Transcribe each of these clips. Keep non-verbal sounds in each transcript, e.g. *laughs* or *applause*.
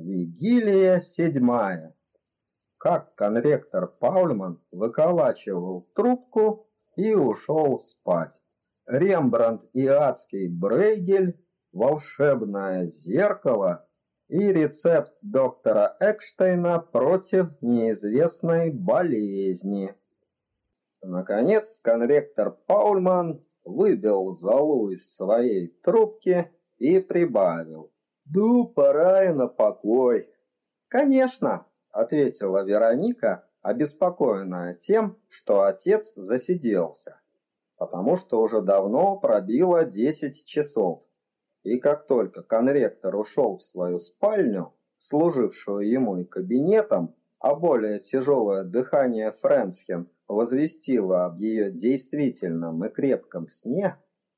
Вигилия седьмая. Как конректор Паульман выколачивал трубку и ушел спать. Рембрандт и адский Брейгель, волшебное зеркало и рецепт доктора Экштейна против неизвестной болезни. Наконец, конректор Паульман выбил золу из своей трубки и прибавил. «Ну, пора и на покой». «Конечно», — ответила Вероника, обеспокоенная тем, что отец засиделся, потому что уже давно пробило десять часов. И как только конректор ушел в свою спальню, служившую ему и кабинетом, а более тяжелое дыхание Фрэнсхен возвестило об ее действительном и крепком сне,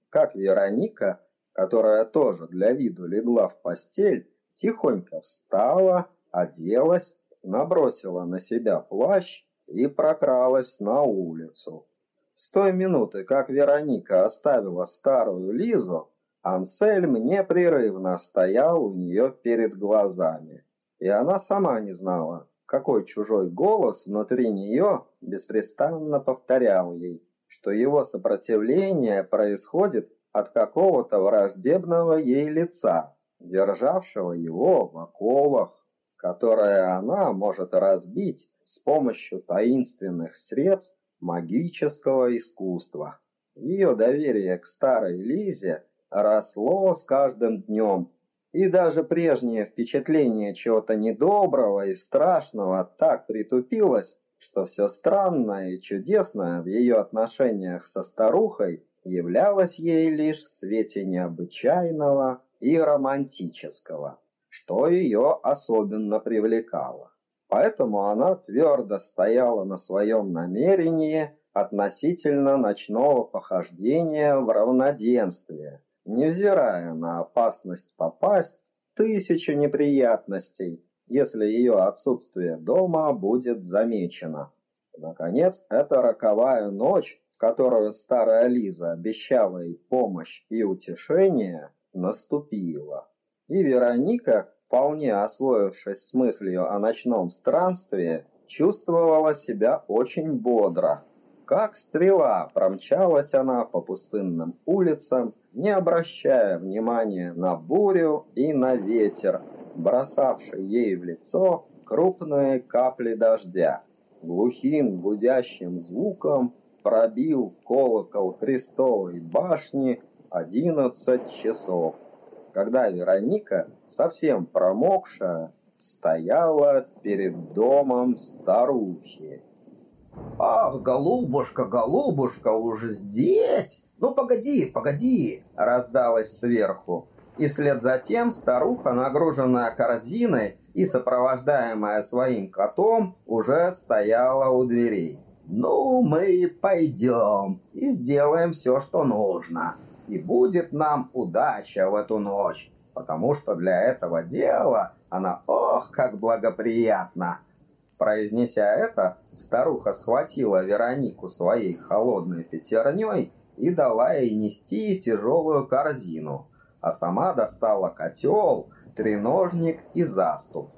как Вероника которая тоже для виду легла в постель, тихонько встала, оделась, набросила на себя плащ и прокралась на улицу. С той минуты, как Вероника оставила старую Лизу, Ансельм непрерывно стоял у нее перед глазами, и она сама не знала, какой чужой голос внутри нее беспрестанно повторял ей, что его сопротивление происходит от какого-то враждебного ей лица, державшего его в оковах, которые она может разбить с помощью таинственных средств магического искусства. Ее доверие к старой Лизе росло с каждым днем, и даже прежнее впечатление чего-то недоброго и страшного так притупилось, что все странное и чудесное в ее отношениях со старухой являлась ей лишь в свете необычайного и романтического, что ее особенно привлекало. Поэтому она твердо стояла на своем намерении относительно ночного похождения в равноденствие, невзирая на опасность попасть тысячу неприятностей, если ее отсутствие дома будет замечено. Наконец, эта роковая ночь которую старая Лиза обещала ей помощь и утешение, наступила. И Вероника, вполне освоившись с мыслью о ночном странстве, чувствовала себя очень бодро. Как стрела промчалась она по пустынным улицам, не обращая внимания на бурю и на ветер, бросавший ей в лицо крупные капли дождя. Глухим гудящим звуком пробил колокол Крестовой башни одиннадцать часов, когда Вероника, совсем промокшая, стояла перед домом старухи. «Ах, голубушка, голубушка, уже здесь? Ну, погоди, погоди!» раздалось сверху. И вслед за тем старуха, нагруженная корзиной и сопровождаемая своим котом, уже стояла у дверей. Ну, мы пойдем и сделаем все, что нужно. И будет нам удача в эту ночь, потому что для этого дела она ох, как благоприятна. Произнеся это, старуха схватила Веронику своей холодной пятерней и дала ей нести тяжелую корзину, а сама достала котел, треножник и заступ.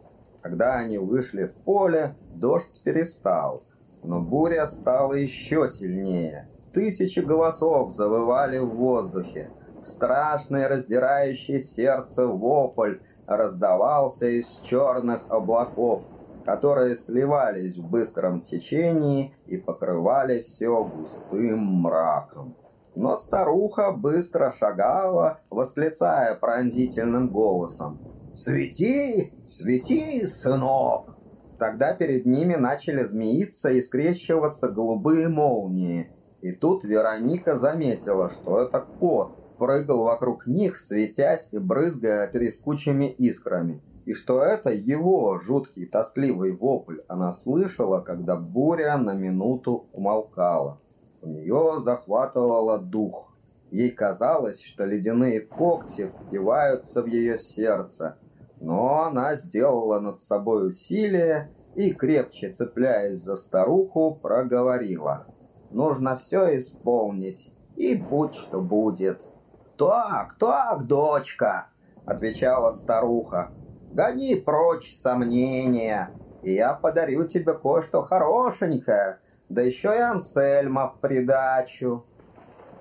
Когда они вышли в поле, дождь перестал – но буря стала еще сильнее. Тысячи голосов завывали в воздухе. Страшный, раздирающий сердце вопль раздавался из черных облаков, которые сливались в быстром течении и покрывали все густым мраком. Но старуха быстро шагала, восклицая пронзительным голосом. «Свети, свети, сынок!» Тогда перед ними начали змеиться и скрещиваться голубые молнии. И тут Вероника заметила, что это кот прыгал вокруг них, светясь и брызгая трескучими искрами. И что это его жуткий тоскливый вопль она слышала, когда буря на минуту умолкала. У нее захватывало дух. Ей казалось, что ледяные когти впиваются в ее сердце – но она сделала над собой усилие и, крепче цепляясь за старуху, проговорила. «Нужно все исполнить, и будь что будет». «Так, так, дочка!» — отвечала старуха. Гони прочь сомнения, и я подарю тебе кое-что хорошенькое, да еще и Ансельма в придачу.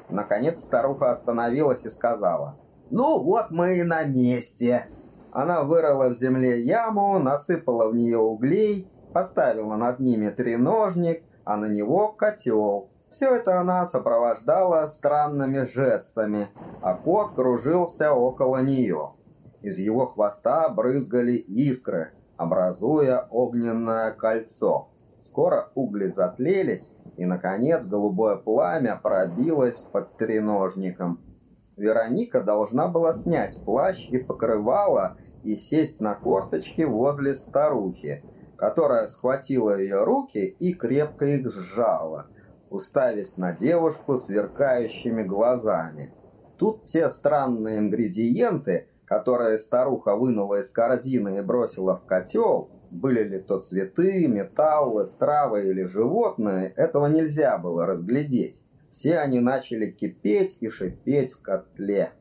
Наконец старуха остановилась и сказала, «Ну вот мы и на месте». Она вырыла в земле яму, насыпала в нее углей, поставила над ними треножник, а на него котел. Все это она сопровождала странными жестами, а кот кружился около нее. Из его хвоста брызгали искры, образуя огненное кольцо. Скоро угли затлелись, и, наконец, голубое пламя пробилось под треножником. Вероника должна была снять плащ и покрывало и сесть на корточки возле старухи, которая схватила ее руки и крепко их сжала, уставясь на девушку сверкающими глазами. Тут те странные ингредиенты, которые старуха вынула из корзины и бросила в котел, были ли то цветы, металлы, травы или животные, этого нельзя было разглядеть. Все они начали кипеть и шипеть в котле.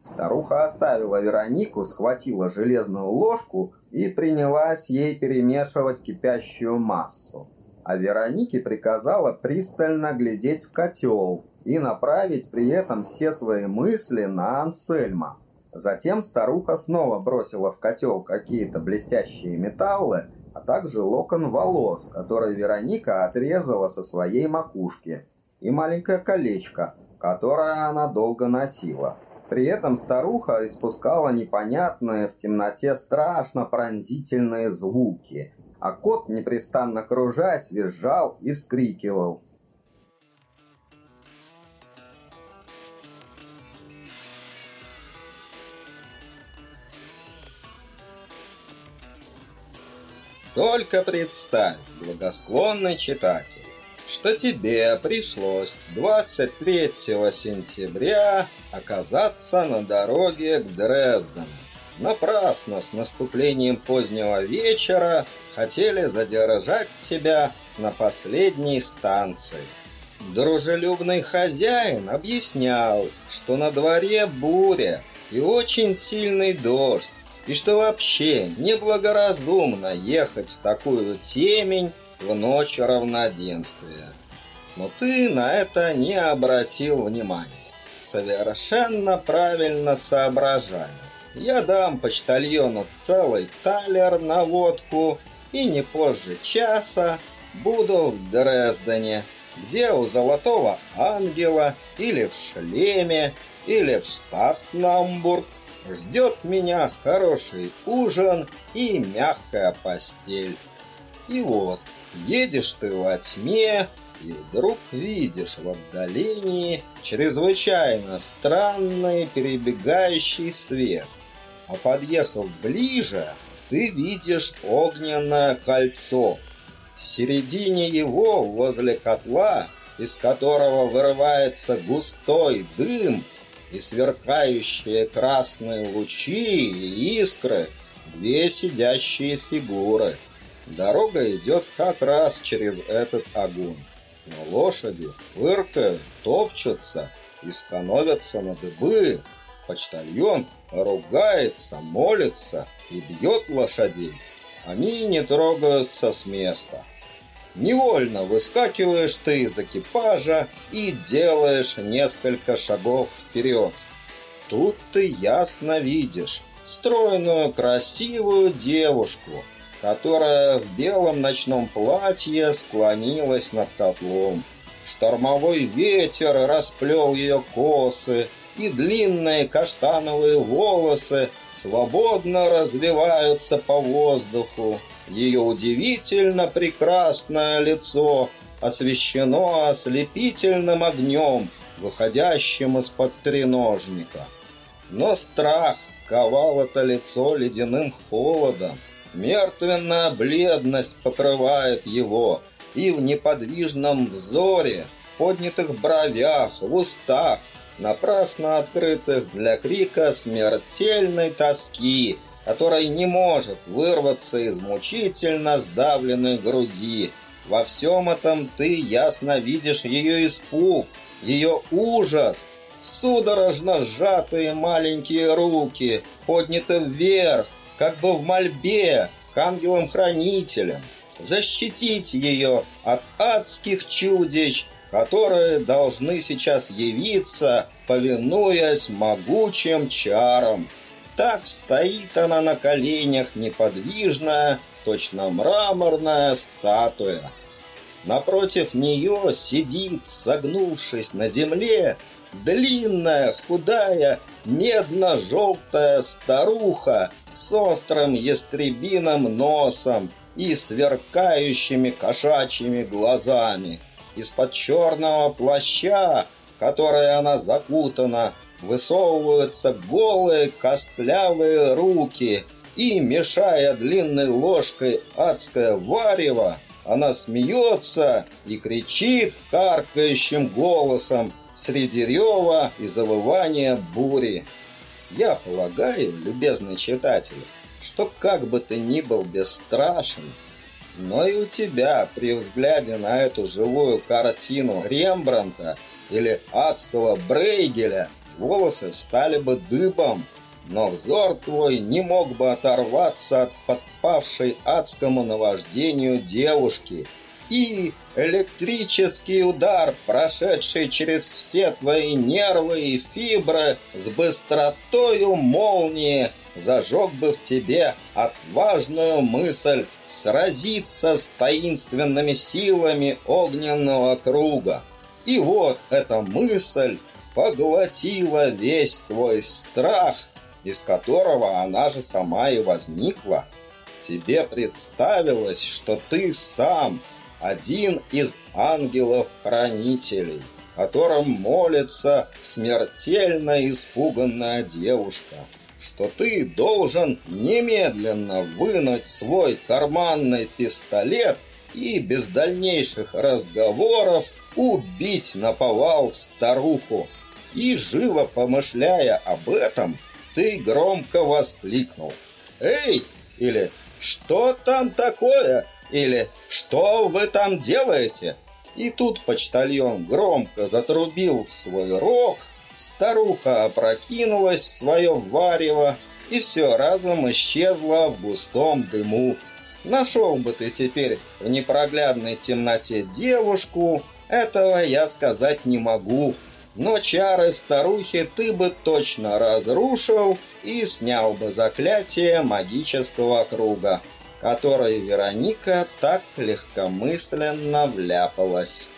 Старуха оставила Веронику, схватила железную ложку и принялась ей перемешивать кипящую массу. А Веронике приказала пристально глядеть в котел и направить при этом все свои мысли на Ансельма. Затем старуха снова бросила в котел какие-то блестящие металлы, а также локон волос, который Вероника отрезала со своей макушки, и маленькое колечко, которое она долго носила. При этом старуха испускала непонятные в темноте страшно пронзительные звуки, а кот, непрестанно кружась, визжал и вскрикивал. Только представь, благосклонный читатель, что тебе пришлось 23 сентября оказаться на дороге к Дрездену. Напрасно с наступлением позднего вечера хотели задержать тебя на последней станции. Дружелюбный хозяин объяснял, что на дворе буря и очень сильный дождь, и что вообще неблагоразумно ехать в такую темень в ночь равноденствия. Но ты на это не обратил внимания. Совершенно правильно соображая. Я дам почтальону целый талер на водку и не позже часа буду в Дрездене, где у Золотого Ангела или в Шлеме, или в Штатнамбург ждет меня хороший ужин и мягкая постель. И вот, едешь ты во тьме, и вдруг видишь в отдалении чрезвычайно странный перебегающий свет. А подъехав ближе, ты видишь огненное кольцо. В середине его, возле котла, из которого вырывается густой дым, и сверкающие красные лучи и искры две сидящие фигуры. Дорога идет как раз через этот огонь. Но лошади фыркают, топчутся и становятся на дыбы. Почтальон ругается, молится и бьет лошадей. Они не трогаются с места. Невольно выскакиваешь ты из экипажа и делаешь несколько шагов вперед. Тут ты ясно видишь стройную, красивую девушку, которая в белом ночном платье склонилась над котлом. Штормовой ветер расплел ее косы, и длинные каштановые волосы свободно развиваются по воздуху. Ее удивительно прекрасное лицо освещено ослепительным огнем, выходящим из-под треножника. Но страх сковал это лицо ледяным холодом. Мертвенная бледность покрывает его, и в неподвижном взоре, поднятых бровях, в устах, напрасно открытых для крика смертельной тоски, который не может вырваться из мучительно сдавленной груди. Во всем этом ты ясно видишь ее испуг, ее ужас, судорожно сжатые маленькие руки, подняты вверх, как бы в мольбе к ангелам-хранителям, защитить ее от адских чудищ, которые должны сейчас явиться, повинуясь могучим чарам. Так стоит она на коленях неподвижная, точно мраморная статуя. Напротив нее сидит, согнувшись на земле, длинная, худая, медно-желтая старуха с острым ястребиным носом и сверкающими кошачьими глазами. Из-под черного плаща, которой она закутана, высовываются голые костлявые руки, и, мешая длинной ложкой адское варево, она смеется и кричит каркающим голосом среди рева и завывания бури. Я полагаю, любезный читатель, что как бы ты ни был бесстрашен, но и у тебя при взгляде на эту живую картину Рембранта или адского Брейгеля волосы стали бы дыбом, но взор твой не мог бы оторваться от подпавшей адскому наваждению девушки, и электрический удар, прошедший через все твои нервы и фибры с быстротою молнии, зажег бы в тебе отважную мысль сразиться с таинственными силами огненного круга. И вот эта мысль поглотила весь твой страх, из которого она же сама и возникла. Тебе представилось, что ты сам один из ангелов-хранителей, которым молится смертельно испуганная девушка что ты должен немедленно вынуть свой карманный пистолет и без дальнейших разговоров убить наповал старуху. И живо помышляя об этом, ты громко воскликнул. «Эй!» или «Что там такое?» Или «Что вы там делаете?» И тут почтальон громко затрубил в свой рог, Старуха опрокинулась в свое варево, и все разом исчезло в густом дыму. Нашел бы ты теперь в непроглядной темноте девушку, этого я сказать не могу. Но чары старухи ты бы точно разрушил и снял бы заклятие магического круга, которое Вероника так легкомысленно вляпалась.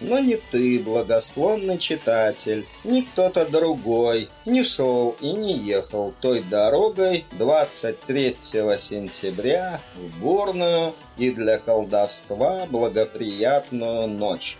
Но ни ты, благосклонный читатель, ни кто-то другой не шел и не ехал той дорогой 23 сентября в бурную и для колдовства благоприятную ночь.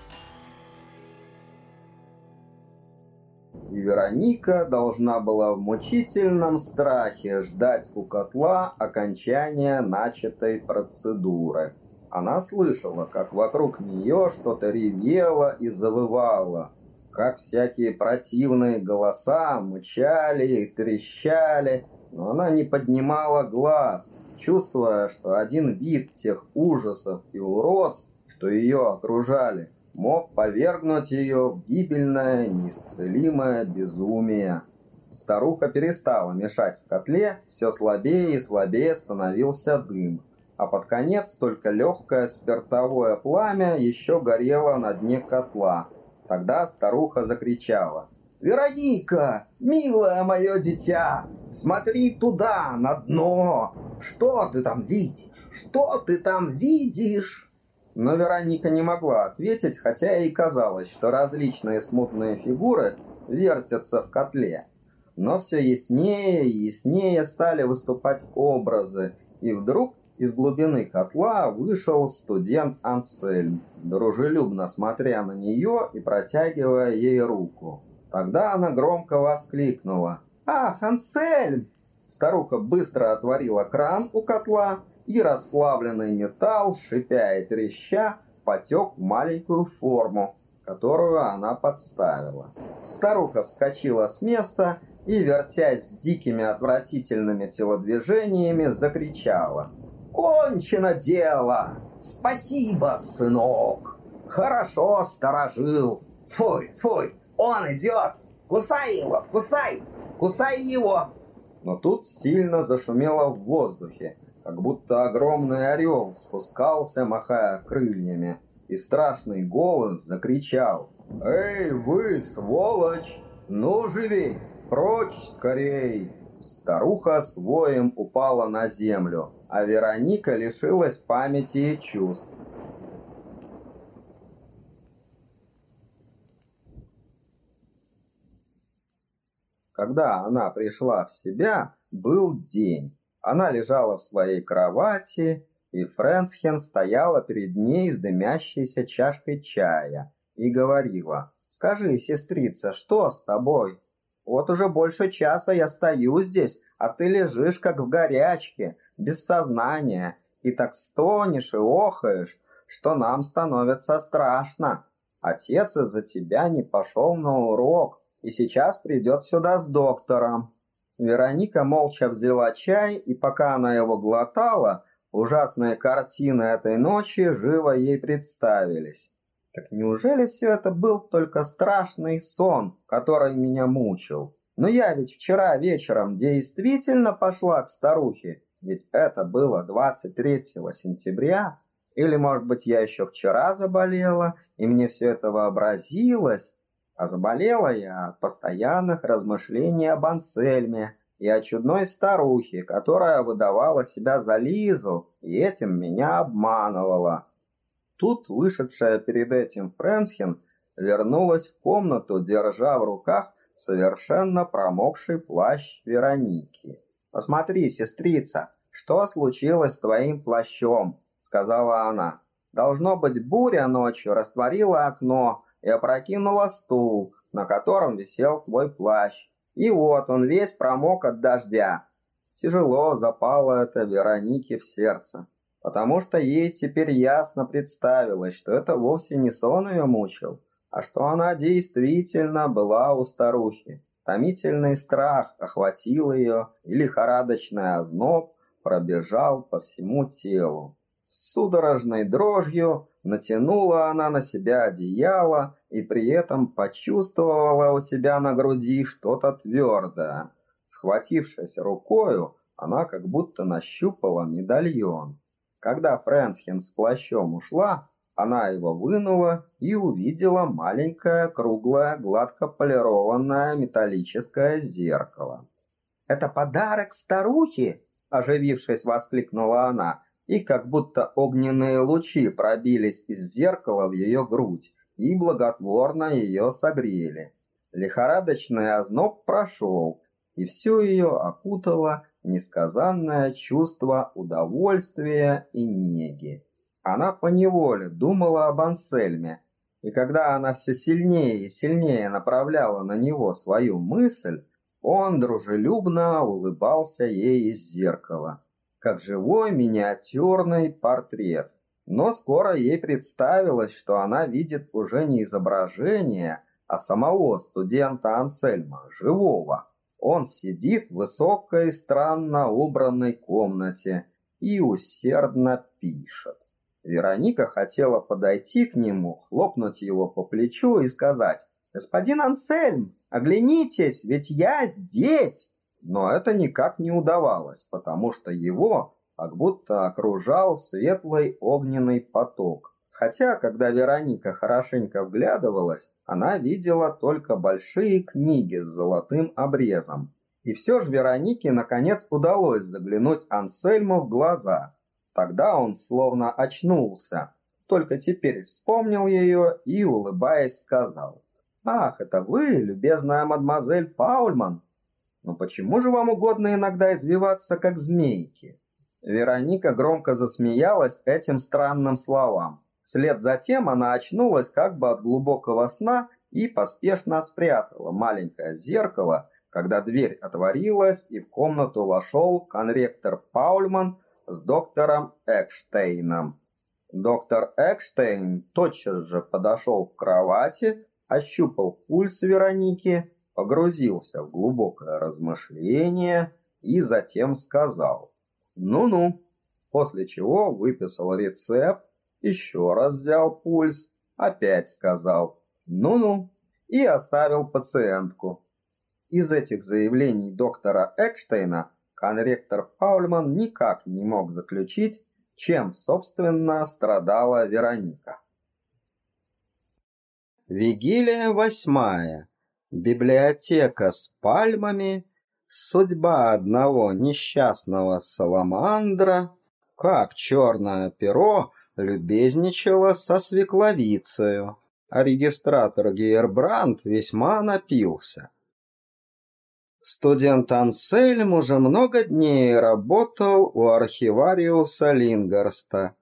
Вероника должна была в мучительном страхе ждать у котла окончания начатой процедуры. Она слышала, как вокруг нее что-то ревело и завывало, как всякие противные голоса мычали и трещали, но она не поднимала глаз, чувствуя, что один вид тех ужасов и уродств, что ее окружали, мог повергнуть ее в гибельное, неисцелимое безумие. Старуха перестала мешать в котле, все слабее и слабее становился дым а под конец только легкое спиртовое пламя еще горело на дне котла. Тогда старуха закричала. «Вероника, милое мое дитя, смотри туда, на дно! Что ты там видишь? Что ты там видишь?» Но Вероника не могла ответить, хотя и казалось, что различные смутные фигуры вертятся в котле. Но все яснее и яснее стали выступать образы, и вдруг из глубины котла вышел студент Ансельм, дружелюбно смотря на нее и протягивая ей руку. Тогда она громко воскликнула. «Ах, Ансельм!» Старуха быстро отворила кран у котла, и расплавленный металл, шипя и треща, потек в маленькую форму, которую она подставила. Старуха вскочила с места и, вертясь с дикими отвратительными телодвижениями, закричала – Кончено дело. Спасибо, сынок. Хорошо сторожил. Фуй, фуй, он идет. Кусай его, кусай, кусай его. но тут сильно зашумело в воздухе, как будто огромный орел спускался, махая крыльями, и страшный голос закричал «Эй, вы, сволочь! Ну, живей! Прочь скорей!» Старуха с воем упала на землю, а Вероника лишилась памяти и чувств. Когда она пришла в себя, был день. Она лежала в своей кровати, и Фрэнсхен стояла перед ней с дымящейся чашкой чая и говорила, «Скажи, сестрица, что с тобой? Вот уже больше часа я стою здесь, а ты лежишь как в горячке, без сознания, и так стонешь и охаешь, что нам становится страшно. Отец из-за тебя не пошел на урок, и сейчас придет сюда с доктором». Вероника молча взяла чай, и пока она его глотала, ужасные картины этой ночи живо ей представились. Так неужели все это был только страшный сон, который меня мучил? Но я ведь вчера вечером действительно пошла к старухе, ведь это было 23 сентября. Или, может быть, я еще вчера заболела, и мне все это вообразилось? А заболела я от постоянных размышлений об Ансельме и о чудной старухе, которая выдавала себя за Лизу и этим меня обманывала. Тут вышедшая перед этим Френсхен вернулась в комнату, держа в руках совершенно промокший плащ Вероники. «Посмотри, сестрица, что случилось с твоим плащом?» — сказала она. «Должно быть, буря ночью растворила окно, и опрокинула стул, на котором висел твой плащ. И вот он весь промок от дождя. Тяжело запало это Веронике в сердце, потому что ей теперь ясно представилось, что это вовсе не сон ее мучил, а что она действительно была у старухи. Томительный страх охватил ее, и лихорадочный озноб пробежал по всему телу. С судорожной дрожью натянула она на себя одеяло и при этом почувствовала у себя на груди что-то твердое. Схватившись рукою, она как будто нащупала медальон. Когда Фрэнсхен с плащом ушла, она его вынула и увидела маленькое, круглое, гладко полированное металлическое зеркало. «Это подарок старухи!» – оживившись, воскликнула она – и как будто огненные лучи пробились из зеркала в ее грудь и благотворно ее согрели. Лихорадочный озноб прошел, и все ее окутало несказанное чувство удовольствия и неги. Она поневоле думала об Ансельме, и когда она все сильнее и сильнее направляла на него свою мысль, он дружелюбно улыбался ей из зеркала как живой миниатюрный портрет. Но скоро ей представилось, что она видит уже не изображение, а самого студента Ансельма, живого. Он сидит в высокой, странно убранной комнате и усердно пишет. Вероника хотела подойти к нему, хлопнуть его по плечу и сказать «Господин Ансельм, оглянитесь, ведь я здесь!» Но это никак не удавалось, потому что его как будто окружал светлый огненный поток. Хотя, когда Вероника хорошенько вглядывалась, она видела только большие книги с золотым обрезом. И все же Веронике наконец удалось заглянуть Ансельму в глаза. Тогда он словно очнулся. Только теперь вспомнил ее и, улыбаясь, сказал. «Ах, это вы, любезная мадемуазель Паульман!» Но почему же вам угодно иногда извиваться, как змейки? Вероника громко засмеялась этим странным словам. Вслед за тем она очнулась как бы от глубокого сна и поспешно спрятала маленькое зеркало, когда дверь отворилась и в комнату вошел конректор Паульман с доктором Экштейном. Доктор Экштейн тотчас же подошел к кровати, ощупал пульс Вероники погрузился в глубокое размышление и затем сказал «Ну-ну», после чего выписал рецепт, еще раз взял пульс, опять сказал «ну-ну» и оставил пациентку. Из этих заявлений доктора Экштейна конректор Паульман никак не мог заключить, чем, собственно, страдала Вероника. Вигилия восьмая. Библиотека с пальмами. Судьба одного несчастного саламандра. Как черное перо любезничало со свекловицею, а регистратор Гейербранд весьма напился. Студент Ансельм уже много дней работал у архивариуса Лингарста,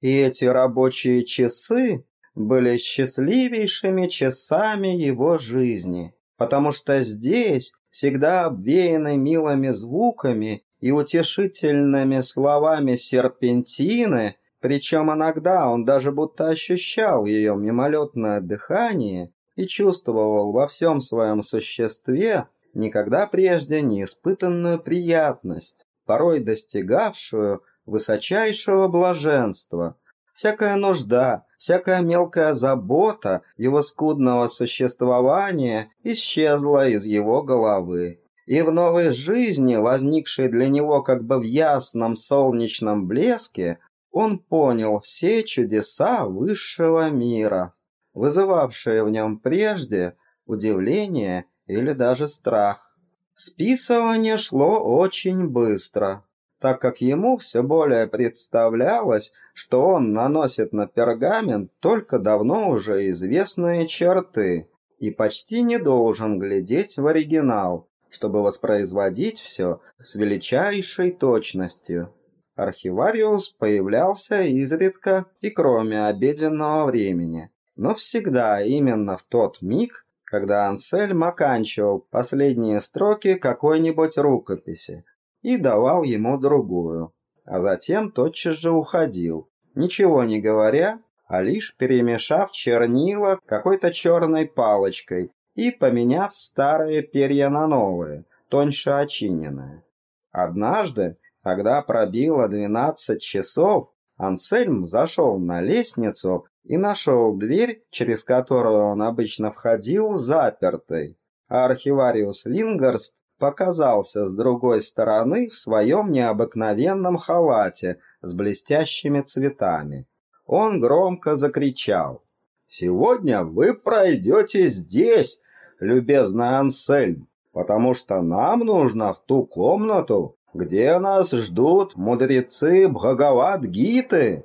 и эти рабочие часы были счастливейшими часами его жизни, потому что здесь, всегда обвеянный милыми звуками и утешительными словами серпентины, причем иногда он даже будто ощущал ее мимолетное дыхание и чувствовал во всем своем существе никогда прежде не испытанную приятность, порой достигавшую высочайшего блаженства. Всякая нужда, всякая мелкая забота его скудного существования исчезла из его головы. И в новой жизни, возникшей для него как бы в ясном солнечном блеске, он понял все чудеса высшего мира, вызывавшие в нем прежде удивление или даже страх. Списывание шло очень быстро, так как ему все более представлялось, что он наносит на пергамент только давно уже известные черты и почти не должен глядеть в оригинал, чтобы воспроизводить все с величайшей точностью. Архивариус появлялся изредка и кроме обеденного времени, но всегда именно в тот миг, когда Ансельм оканчивал последние строки какой-нибудь рукописи и давал ему другую, а затем тотчас же уходил, ничего не говоря, а лишь перемешав чернила какой-то черной палочкой и поменяв старые перья на новые, тоньше очиненные. Однажды, когда пробило двенадцать часов, Ансельм зашел на лестницу и нашел дверь, через которую он обычно входил, запертой. А архивариус Лингарст показался с другой стороны в своем необыкновенном халате с блестящими цветами. Он громко закричал. «Сегодня вы пройдете здесь, любезный Ансельм, потому что нам нужно в ту комнату, где нас ждут мудрецы Бхагават-гиты.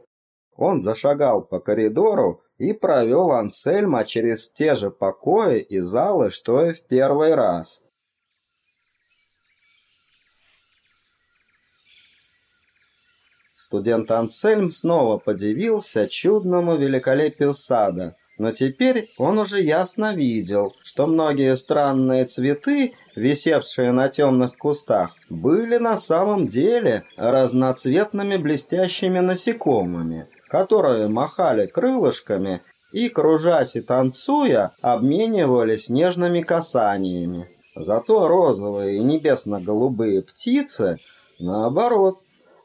Он зашагал по коридору и провел Ансельма через те же покои и залы, что и в первый раз. Студент Ансельм снова подивился чудному великолепию сада, но теперь он уже ясно видел, что многие странные цветы, висевшие на темных кустах, были на самом деле разноцветными блестящими насекомыми которые махали крылышками и, кружась и танцуя, обменивались нежными касаниями. Зато розовые и небесно-голубые птицы, наоборот,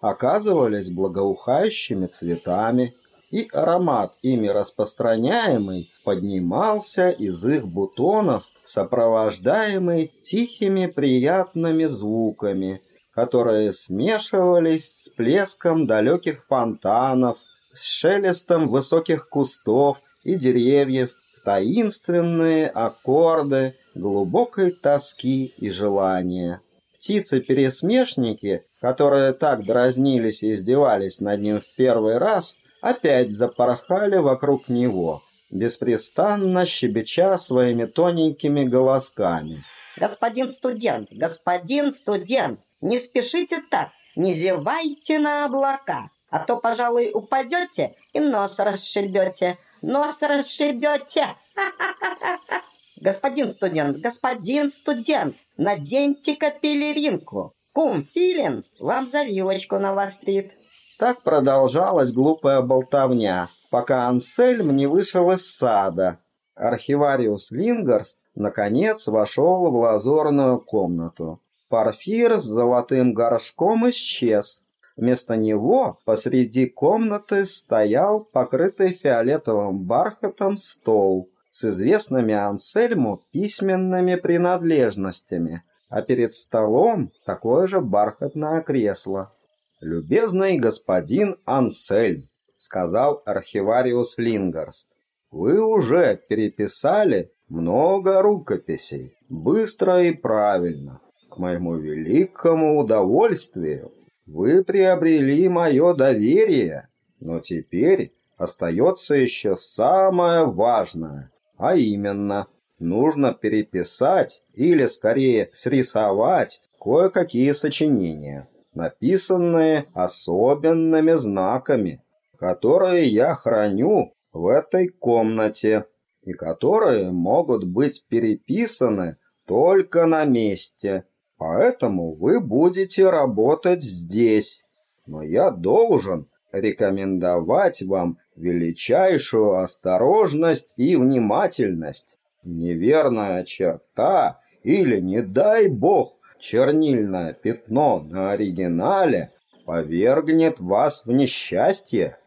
оказывались благоухающими цветами, и аромат, ими распространяемый, поднимался из их бутонов, сопровождаемый тихими приятными звуками, которые смешивались с плеском далеких фонтанов, с шелестом высоких кустов и деревьев, таинственные аккорды глубокой тоски и желания. Птицы-пересмешники, которые так дразнились и издевались над ним в первый раз, опять запорхали вокруг него, беспрестанно щебеча своими тоненькими голосками. «Господин студент, господин студент, не спешите так, не зевайте на облака а то, пожалуй, упадете и нос расшибете. Нос расшибете. *laughs* Господин студент, господин студент, наденьте-ка пелеринку. Кум Филин вам завилочку навострит. Так продолжалась глупая болтовня, пока Ансельм не вышел из сада. Архивариус Лингарст, наконец, вошел в лазурную комнату. Парфир с золотым горшком исчез, Вместо него посреди комнаты стоял покрытый фиолетовым бархатом стол с известными Ансельму письменными принадлежностями, а перед столом такое же бархатное кресло. «Любезный господин Ансельм», — сказал архивариус Лингарст, — «вы уже переписали много рукописей, быстро и правильно. К моему великому удовольствию вы приобрели мое доверие, но теперь остается еще самое важное, а именно, нужно переписать или, скорее, срисовать кое-какие сочинения, написанные особенными знаками, которые я храню в этой комнате и которые могут быть переписаны только на месте. Поэтому вы будете работать здесь. Но я должен рекомендовать вам величайшую осторожность и внимательность. Неверная черта или, не дай бог, чернильное пятно на оригинале повергнет вас в несчастье.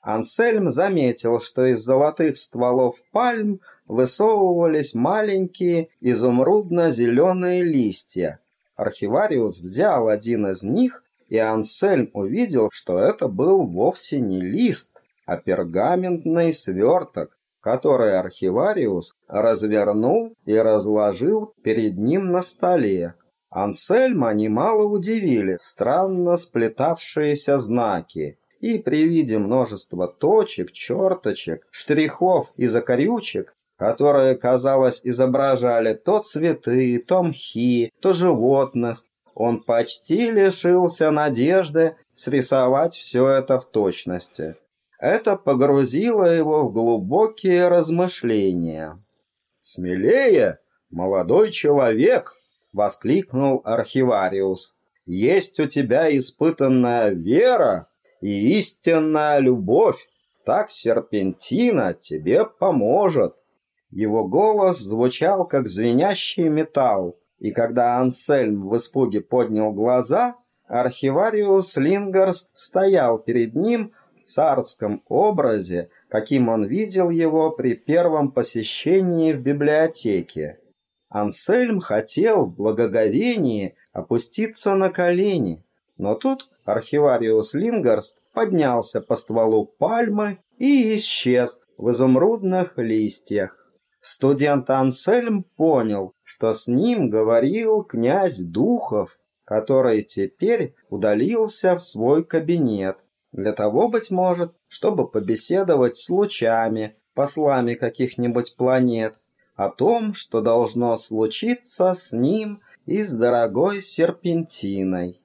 Ансельм заметил, что из золотых стволов пальм высовывались маленькие изумрудно-зеленые листья. Архивариус взял один из них, и Ансельм увидел, что это был вовсе не лист, а пергаментный сверток, который архивариус развернул и разложил перед ним на столе. Ансельма немало удивили странно сплетавшиеся знаки, и при виде множества точек, черточек, штрихов и закорючек, которые, казалось, изображали то цветы, то мхи, то животных, он почти лишился надежды срисовать все это в точности. Это погрузило его в глубокие размышления. «Смелее, молодой человек!» — воскликнул архивариус. «Есть у тебя испытанная вера и истинная любовь. Так серпентина тебе поможет». Его голос звучал, как звенящий металл, и когда Ансельм в испуге поднял глаза, архивариус Лингарст стоял перед ним царском образе, каким он видел его при первом посещении в библиотеке. Ансельм хотел в благоговении опуститься на колени, но тут архивариус Лингарст поднялся по стволу пальмы и исчез в изумрудных листьях. Студент Ансельм понял, что с ним говорил князь Духов, который теперь удалился в свой кабинет, для того, быть может, чтобы побеседовать с лучами, послами каких-нибудь планет, о том, что должно случиться с ним и с дорогой серпентиной.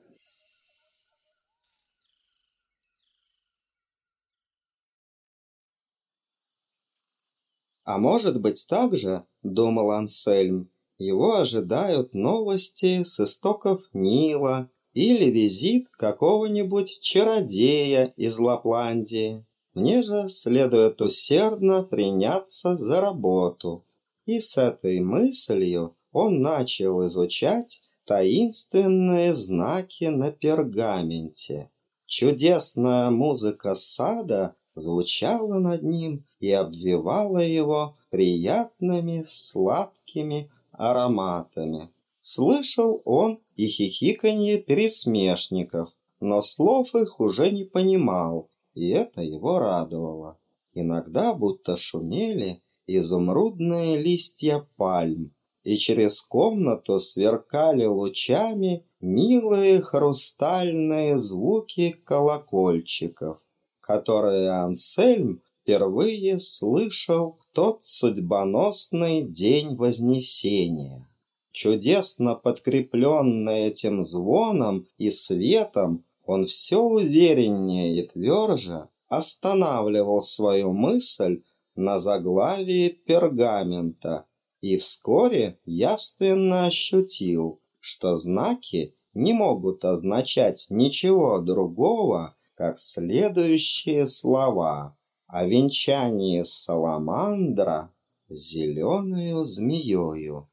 А может быть так же, думал Ансельм, его ожидают новости с истоков Нила или визит какого-нибудь чародея из Лапландии. Мне же следует усердно приняться за работу. И с этой мыслью он начал изучать таинственные знаки на пергаменте. Чудесная музыка сада звучала над ним и обвивала его приятными сладкими ароматами. Слышал он и хихиканье пересмешников, но слов их уже не понимал, и это его радовало. Иногда будто шумели изумрудные листья пальм, и через комнату сверкали лучами милые хрустальные звуки колокольчиков, которые Ансельм впервые слышал в тот судьбоносный день Вознесения. Чудесно подкрепленный этим звоном и светом, он все увереннее и тверже останавливал свою мысль на заглавии пергамента и вскоре явственно ощутил, что знаки не могут означать ничего другого, как следующие слова о венчании саламандра с зеленою змеёю.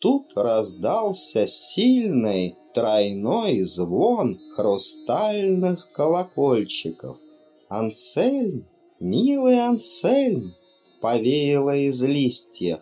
Тут раздался сильный тройной звон хрустальных колокольчиков. «Ансельм, милый Ансельм, повеяло из листьев.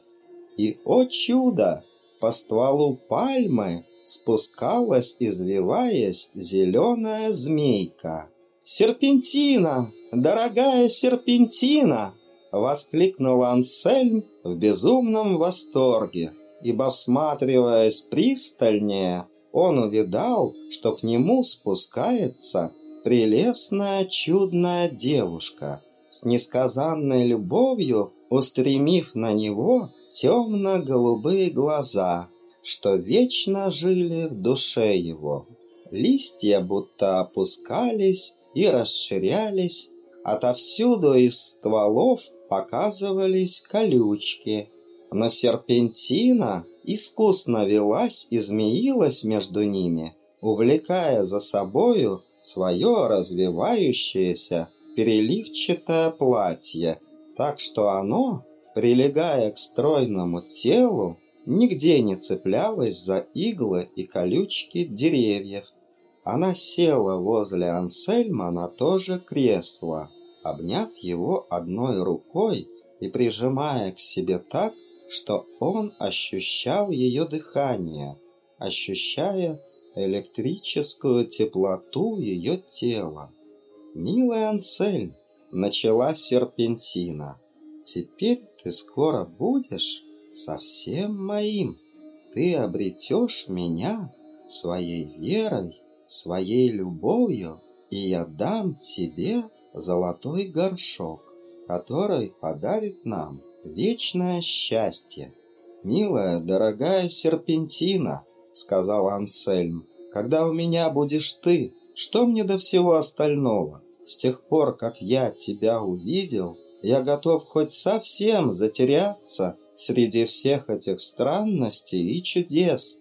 И, о чудо, по стволу пальмы спускалась, извиваясь, зеленая змейка. «Серпентина! Дорогая серпентина!» — воскликнул Ансельм в безумном восторге, ибо, всматриваясь пристальнее, он увидал, что к нему спускается прелестная чудная девушка с несказанной любовью, устремив на него темно-голубые глаза, что вечно жили в душе его. Листья будто опускались и расширялись, отовсюду из стволов показывались колючки, но серпентина искусно велась и змеилась между ними, увлекая за собою свое развивающееся переливчатое платье, так что оно, прилегая к стройному телу, нигде не цеплялось за иглы и колючки деревьев. Она села возле Ансельма на то же кресло, обняв его одной рукой и прижимая к себе так, что он ощущал ее дыхание, ощущая электрическую теплоту ее тела. «Милый Ансель», — начала серпентина, — «теперь ты скоро будешь совсем моим. Ты обретешь меня своей верой, своей любовью, и я дам тебе золотой горшок, который подарит нам вечное счастье. «Милая, дорогая серпентина», — сказал Ансельм, — «когда у меня будешь ты, что мне до всего остального? С тех пор, как я тебя увидел, я готов хоть совсем затеряться среди всех этих странностей и чудес».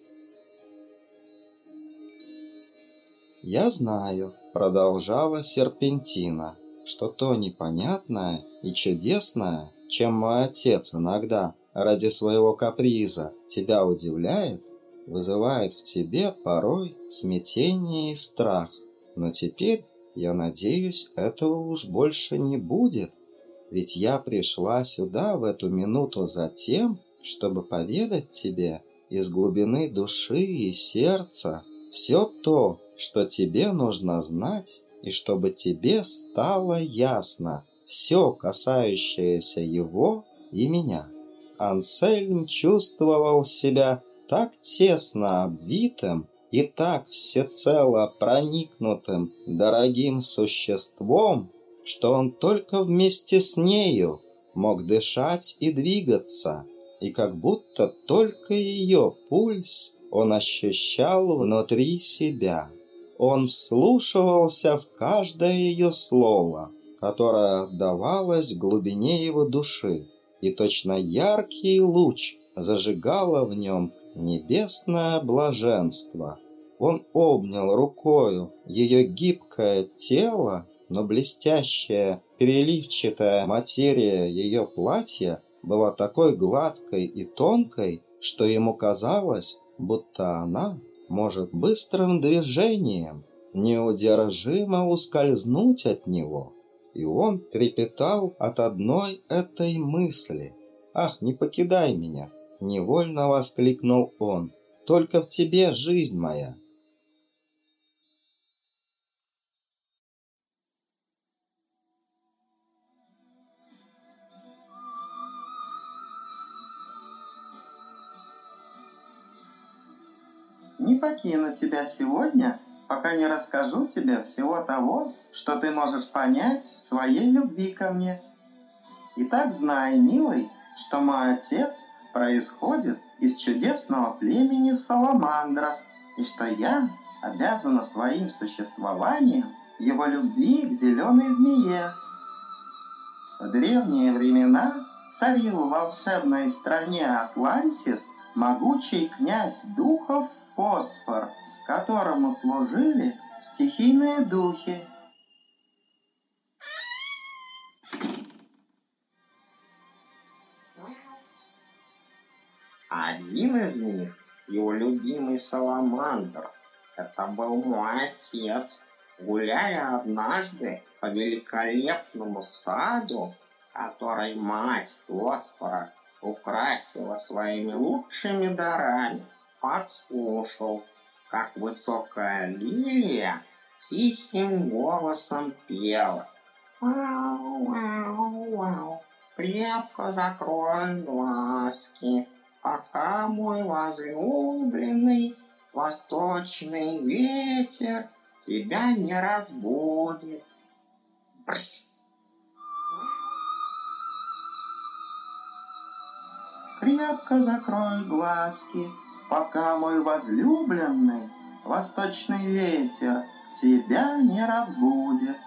«Я знаю», — продолжала серпентина, — «что то непонятное и чудесное, чем мой отец иногда ради своего каприза тебя удивляет, вызывает в тебе порой смятение и страх. Но теперь, я надеюсь, этого уж больше не будет, ведь я пришла сюда в эту минуту за тем, чтобы поведать тебе из глубины души и сердца все то, что тебе нужно знать, и чтобы тебе стало ясно, все касающееся его и меня. Ансельм чувствовал себя так тесно обвитым и так всецело проникнутым дорогим существом, что он только вместе с нею мог дышать и двигаться, и как будто только ее пульс он ощущал внутри себя. Он вслушивался в каждое ее слово, которая отдавалась глубине его души, и точно яркий луч зажигало в нем небесное блаженство. Он обнял рукою ее гибкое тело, но блестящая, переливчатая материя ее платья была такой гладкой и тонкой, что ему казалось, будто она может быстрым движением неудержимо ускользнуть от него и он трепетал от одной этой мысли. «Ах, не покидай меня!» — невольно воскликнул он. «Только в тебе жизнь моя!» Не покину тебя сегодня, пока не расскажу тебе всего того, что ты можешь понять в своей любви ко мне. Итак, знай, милый, что мой отец происходит из чудесного племени саламандров, и что я обязана своим существованием его любви к зеленой змее. В древние времена царил в волшебной стране Атлантис могучий князь духов Фосфор – которому служили стихийные духи. Один из них, его любимый Саламандр, это был мой отец. Гуляя однажды по великолепному саду, который мать Фосфора украсила своими лучшими дарами, подслушал, как высокая лилия тихим голосом пела. Вау, вау, вау, крепко закрой глазки, пока мой возлюбленный восточный ветер тебя не разбудит. Брось! Крепко закрой глазки, пока мой возлюбленный восточный ветер тебя не разбудит.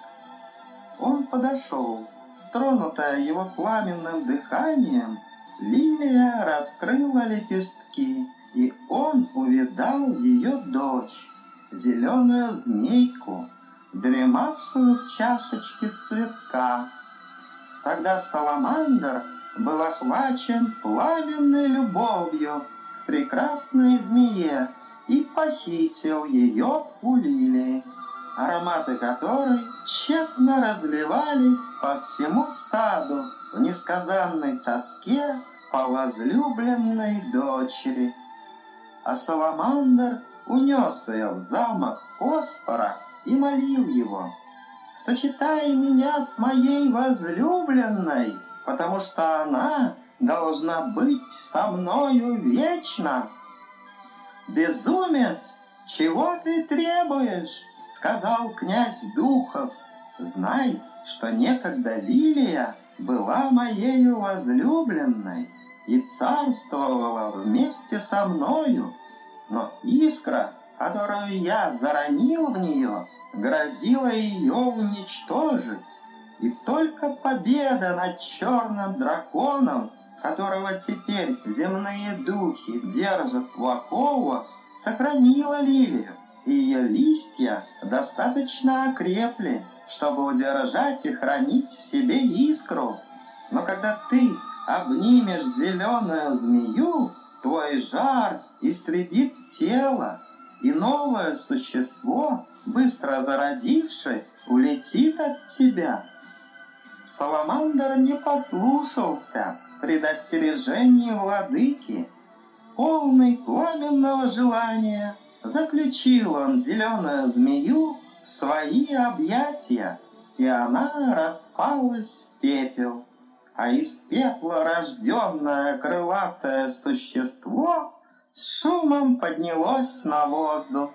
Он подошел, тронутая его пламенным дыханием, лилия раскрыла лепестки, и он увидал ее дочь, зеленую змейку, дремавшую в чашечке цветка. Тогда Саламандр был охвачен пламенной любовью прекрасной змее и похитил ее у лилии, ароматы которой тщетно разливались по всему саду в несказанной тоске по возлюбленной дочери. А Саламандр унес ее в замок Фосфора и молил его, «Сочетай меня с моей возлюбленной!» потому что она должна быть со мною вечно. Безумец, чего ты требуешь? сказал князь Духов. Знай, что некогда Лилия была моею возлюбленной и царствовала вместе со мною, но искра, которую я заронил в нее, грозила ее уничтожить. И только победа над черным драконом, которого теперь земные духи держат в оковах, сохранила лилию, и ее листья достаточно окрепли, чтобы удержать и хранить в себе искру. Но когда ты обнимешь зеленую змею, твой жар истребит тело, и новое существо, быстро зародившись, улетит от тебя. Саламандр не послушался предостережений владыки. Полный пламенного желания заключил он зеленую змею в свои объятия, и она распалась в пепел. А из пепла рожденное крылатое существо с шумом поднялось на воздух.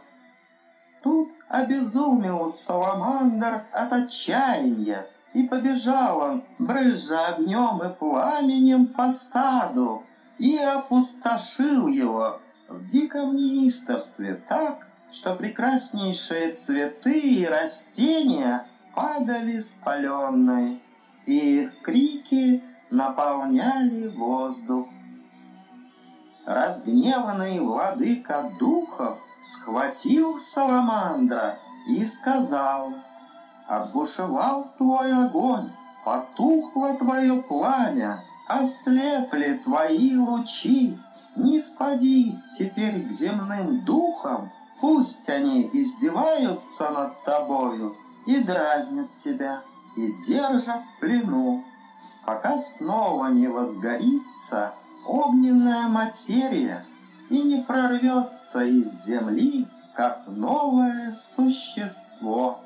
Тут обезумел Саламандр от отчаяния, и побежал он, брызжа огнем и пламенем по саду, и опустошил его в диком неистовстве так, что прекраснейшие цветы и растения падали спаленные, и их крики наполняли воздух. Разгневанный владыка духов схватил Саламандра и сказал — Отбушевал твой огонь, потухло твое пламя, Ослепли твои лучи. Не спади теперь к земным духам, Пусть они издеваются над тобою И дразнят тебя, и держат в плену, Пока снова не возгорится огненная материя И не прорвется из земли, как новое существо.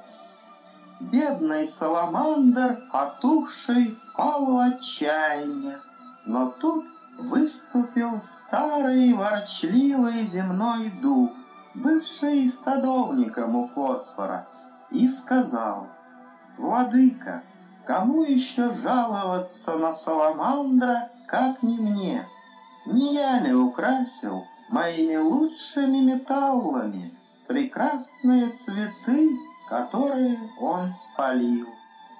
Бедный Саламандр, потухший, пал отчаяние. Но тут выступил старый ворчливый земной дух, бывший садовником у фосфора, и сказал, «Владыка, кому еще жаловаться на Саламандра, как не мне? Не я ли украсил моими лучшими металлами прекрасные цветы которые он спалил.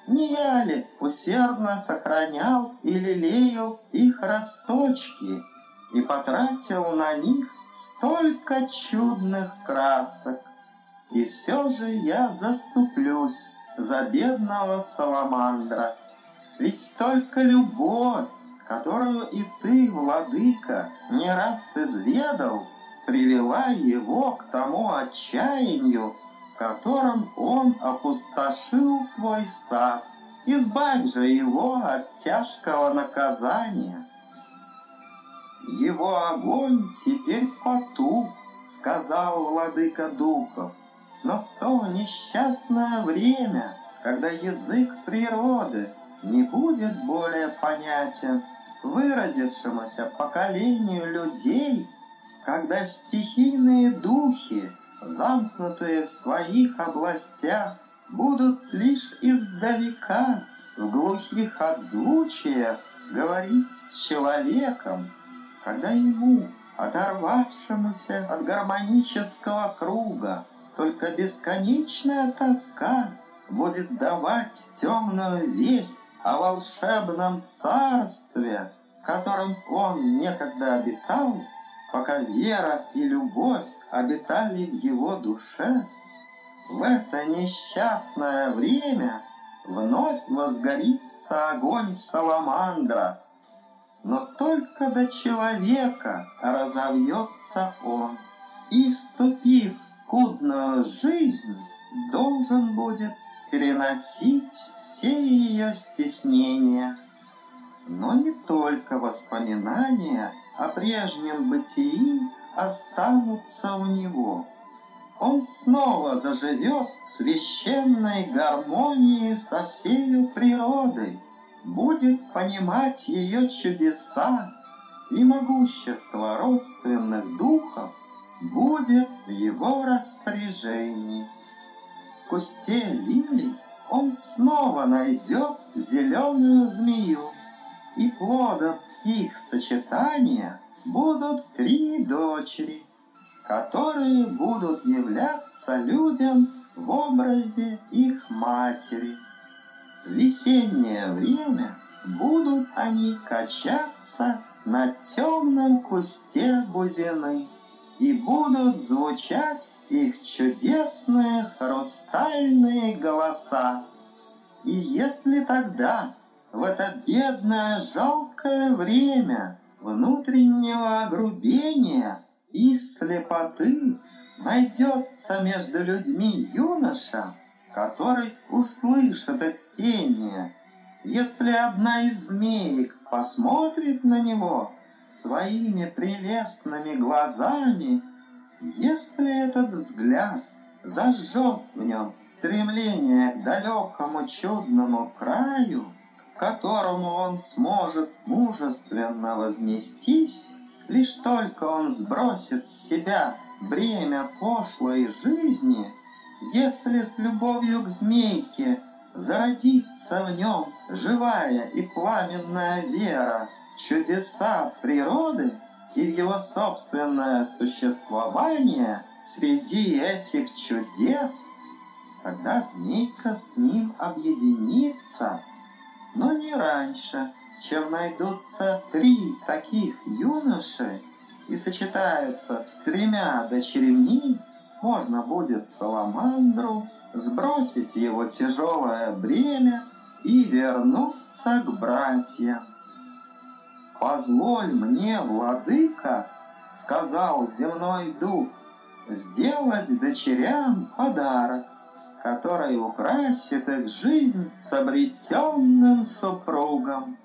Не я ли усердно сохранял и лелеял их росточки и потратил на них столько чудных красок? И все же я заступлюсь за бедного Саламандра, ведь только любовь, которую и ты, владыка, не раз изведал, привела его к тому отчаянию, котором он опустошил твой сад избавь же его от тяжкого наказания. Его огонь теперь потух, сказал владыка духов, но в то несчастное время, когда язык природы не будет более понятен выродившемуся поколению людей, когда стихийные духи, замкнутые в своих областях, будут лишь издалека, в глухих отзвучиях, говорить с человеком, когда ему, оторвавшемуся от гармонического круга, только бесконечная тоска будет давать темную весть о волшебном царстве, в котором он некогда обитал, пока вера и любовь обитали в его душе, в это несчастное время вновь возгорится огонь саламандра, но только до человека разовьется он, и, вступив в скудную жизнь, должен будет переносить все ее стеснения. Но не только воспоминания о прежнем бытии останутся у него. Он снова заживет в священной гармонии со всей природой, будет понимать ее чудеса, и могущество родственных духов будет в его распоряжении. В кусте лилий он снова найдет зеленую змею, и плодом их сочетания будут три дочери, которые будут являться людям в образе их матери. В весеннее время будут они качаться на темном кусте бузины, и будут звучать их чудесные хрустальные голоса. И если тогда, в это бедное жалкое время внутреннего огрубения и слепоты, найдется между людьми юноша, который услышит это пение, если одна из змеек посмотрит на него своими прелестными глазами, если этот взгляд зажжет в нем стремление к далекому чудному краю, которому он сможет мужественно вознестись, лишь только он сбросит с себя бремя пошлой жизни, если с любовью к змейке зародится в нем живая и пламенная вера, чудеса природы и в его собственное существование среди этих чудес, когда змейка с ним объединится, но не раньше, чем найдутся три таких юноши и сочетаются с тремя дочерьми, можно будет Саламандру сбросить его тяжелое бремя и вернуться к братьям. «Позволь мне, владыка, — сказал земной дух, — сделать дочерям подарок, который украсит их жизнь с обретенным супругом.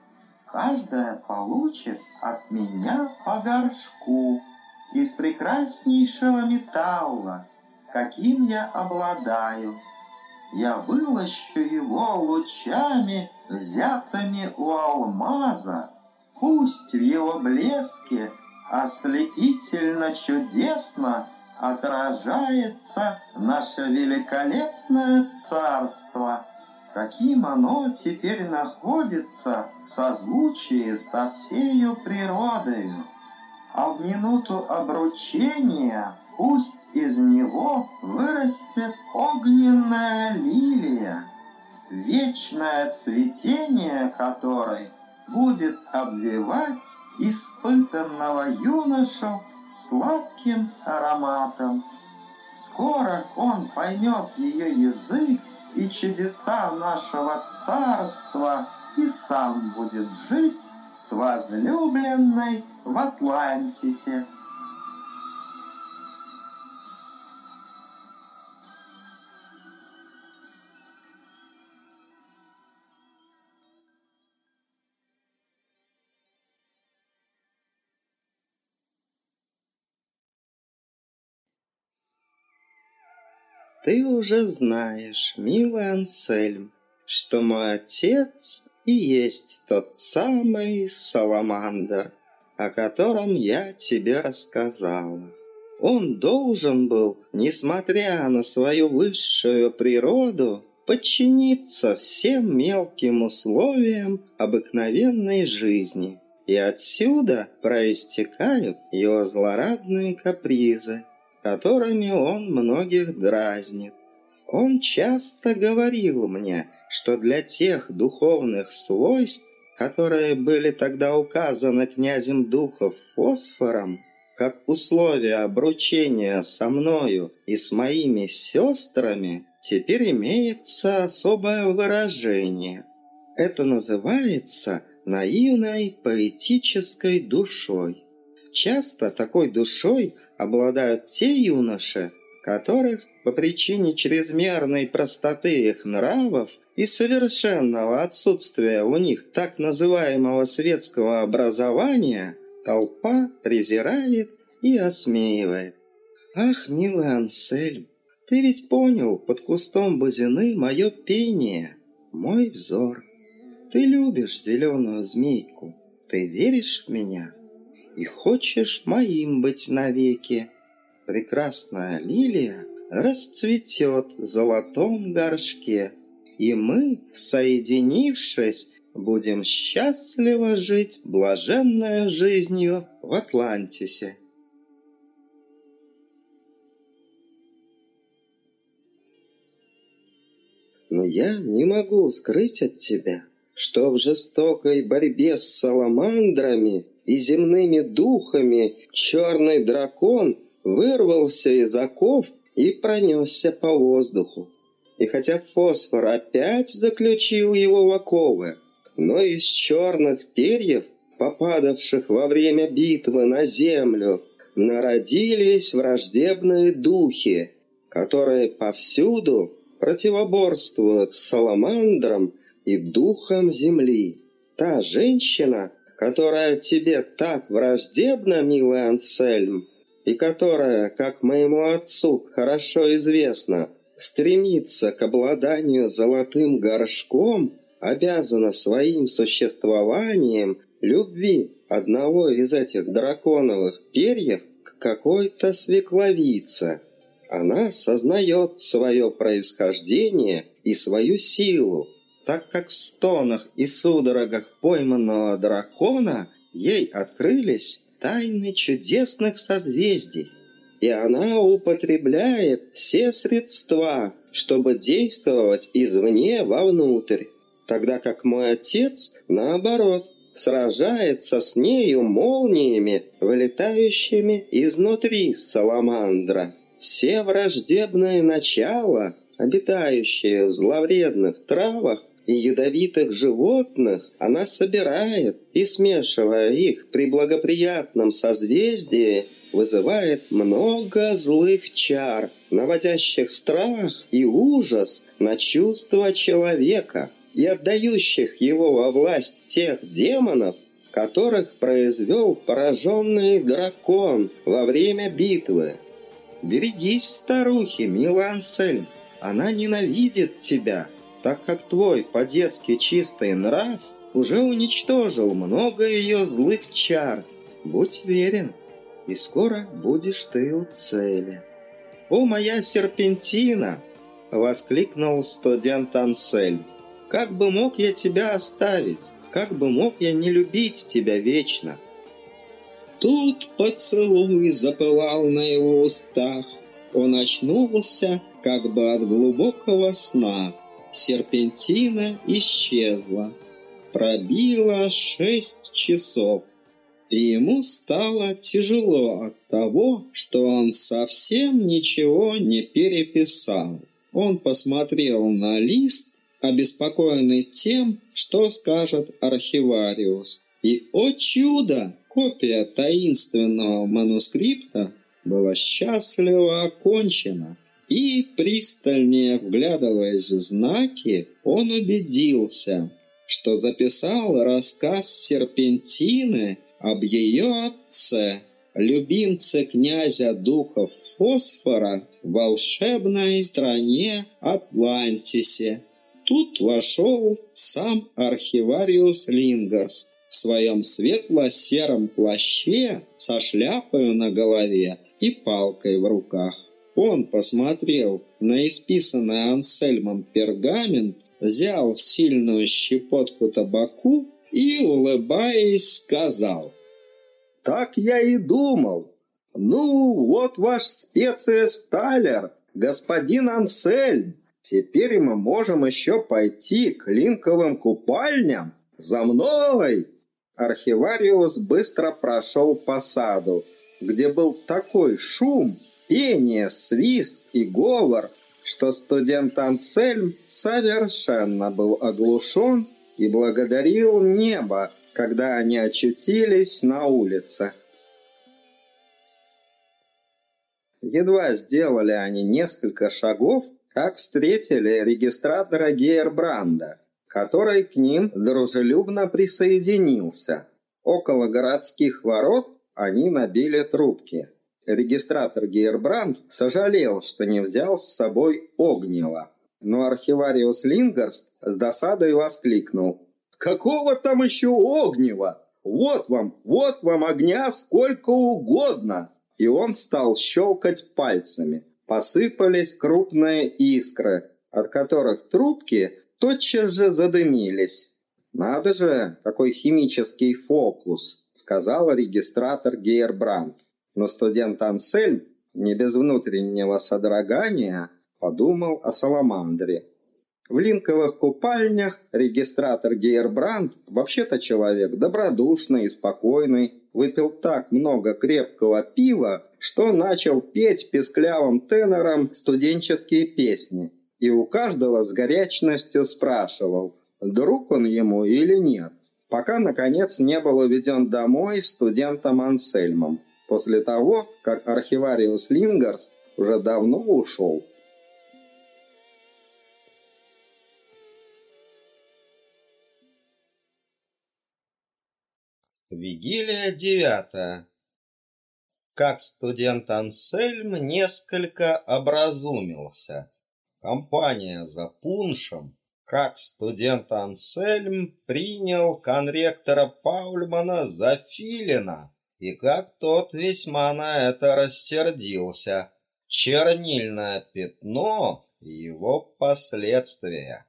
Каждая получит от меня по горшку из прекраснейшего металла, каким я обладаю. Я вылощу его лучами, взятыми у алмаза, Пусть в его блеске ослепительно чудесно отражается наше великолепное царство, каким оно теперь находится в созвучии со всею природою. А в минуту обручения пусть из него вырастет огненная лилия, вечное цветение которой — будет обвивать испытанного юношу сладким ароматом. Скоро он поймет ее язык и чудеса нашего царства и сам будет жить с возлюбленной в Атлантисе. Ты уже знаешь, милый Ансельм, что мой отец и есть тот самый Саламандр, о котором я тебе рассказала. Он должен был, несмотря на свою высшую природу, подчиниться всем мелким условиям обыкновенной жизни. И отсюда проистекают его злорадные капризы, которыми он многих дразнит. Он часто говорил мне, что для тех духовных свойств, которые были тогда указаны князем духов фосфором, как условие обручения со мною и с моими сестрами, теперь имеется особое выражение. Это называется наивной поэтической душой. Часто такой душой обладают те юноши, которых по причине чрезмерной простоты их нравов и совершенного отсутствия у них так называемого светского образования толпа презирает и осмеивает. «Ах, милый Ансель, ты ведь понял под кустом бузины мое пение, мой взор. Ты любишь зеленую змейку, ты веришь в меня и хочешь моим быть навеки. Прекрасная лилия расцветет в золотом горшке, и мы, соединившись, будем счастливо жить блаженной жизнью в Атлантисе. Но я не могу скрыть от тебя, что в жестокой борьбе с саламандрами и земными духами черный дракон вырвался из оков и пронесся по воздуху. И хотя фосфор опять заключил его в оковы, но из черных перьев, попадавших во время битвы на землю, народились враждебные духи, которые повсюду противоборствуют саламандрам и духам земли. Та женщина, которая тебе так враждебна, милый Ансельм, и которая, как моему отцу хорошо известно, стремится к обладанию золотым горшком, обязана своим существованием любви одного из этих драконовых перьев к какой-то свекловице. Она сознает свое происхождение и свою силу, так как в стонах и судорогах пойманного дракона ей открылись тайны чудесных созвездий, и она употребляет все средства, чтобы действовать извне вовнутрь тогда как мой отец, наоборот, сражается с нею молниями, вылетающими изнутри саламандра. Все враждебные начала, обитающие в зловредных травах и ядовитых животных, она собирает и, смешивая их при благоприятном созвездии, вызывает много злых чар, наводящих страх и ужас на чувства человека – и отдающих его во власть тех демонов, которых произвел пораженный дракон во время битвы. Берегись, старухи, милый Ансельм, она ненавидит тебя, так как твой по-детски чистый нрав уже уничтожил много ее злых чар. Будь верен, и скоро будешь ты у цели. «О, моя серпентина!» — воскликнул студент Ансельм. Как бы мог я тебя оставить? Как бы мог я не любить тебя вечно? Тут поцелуй запылал на его устах. Он очнулся, как бы от глубокого сна. Серпентина исчезла. Пробило шесть часов. И ему стало тяжело от того, что он совсем ничего не переписал. Он посмотрел на лист обеспокоенный тем, что скажет архивариус. И, о чудо, копия таинственного манускрипта была счастливо окончена. И, пристальнее вглядываясь в знаки, он убедился, что записал рассказ Серпентины об ее отце, любимце князя духов Фосфора в волшебной стране Атлантисе. Тут вошел сам архивариус Лингарст в своем светло-сером плаще со шляпой на голове и палкой в руках. Он посмотрел на исписанный Ансельмом пергамент, взял сильную щепотку табаку и, улыбаясь, сказал. «Так я и думал. Ну, вот ваш специя-сталер, господин Ансельм. Теперь мы можем еще пойти к линковым купальням. За мной!» Архивариус быстро прошел по саду, где был такой шум, пение, свист и говор, что студент Ансельм совершенно был оглушен и благодарил небо, когда они очутились на улице. Едва сделали они несколько шагов, как встретили регистратора Гейербранда, который к ним дружелюбно присоединился. Около городских ворот они набили трубки. Регистратор Гейербранд сожалел, что не взял с собой огнева. Но архивариус Лингарст с досадой воскликнул. «Какого там еще огнева? Вот вам, вот вам огня сколько угодно!» И он стал щелкать пальцами. Посыпались крупные искры, от которых трубки тотчас же задымились. «Надо же, какой химический фокус!» — сказал регистратор Гейербранд. Но студент Ансельм, не без внутреннего содрогания, подумал о Саламандре. В линковых купальнях регистратор Гейербранд, вообще-то человек добродушный и спокойный, выпил так много крепкого пива, что начал петь песклявым тенором студенческие песни. И у каждого с горячностью спрашивал, друг он ему или нет, пока, наконец, не был уведен домой студентом Ансельмом после того, как архивариус Лингарс уже давно ушел. Вигилия девятая. Как студент Ансельм несколько образумился. Компания за пуншем. Как студент Ансельм принял конректора Паульмана за филина и как тот весьма на это рассердился. Чернильное пятно и его последствия.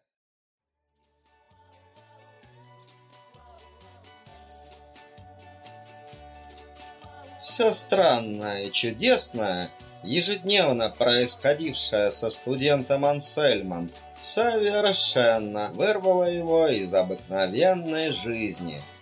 Все странное и чудесное, ежедневно происходившее со студентом Ансельмом, совершенно вырвало его из обыкновенной жизни –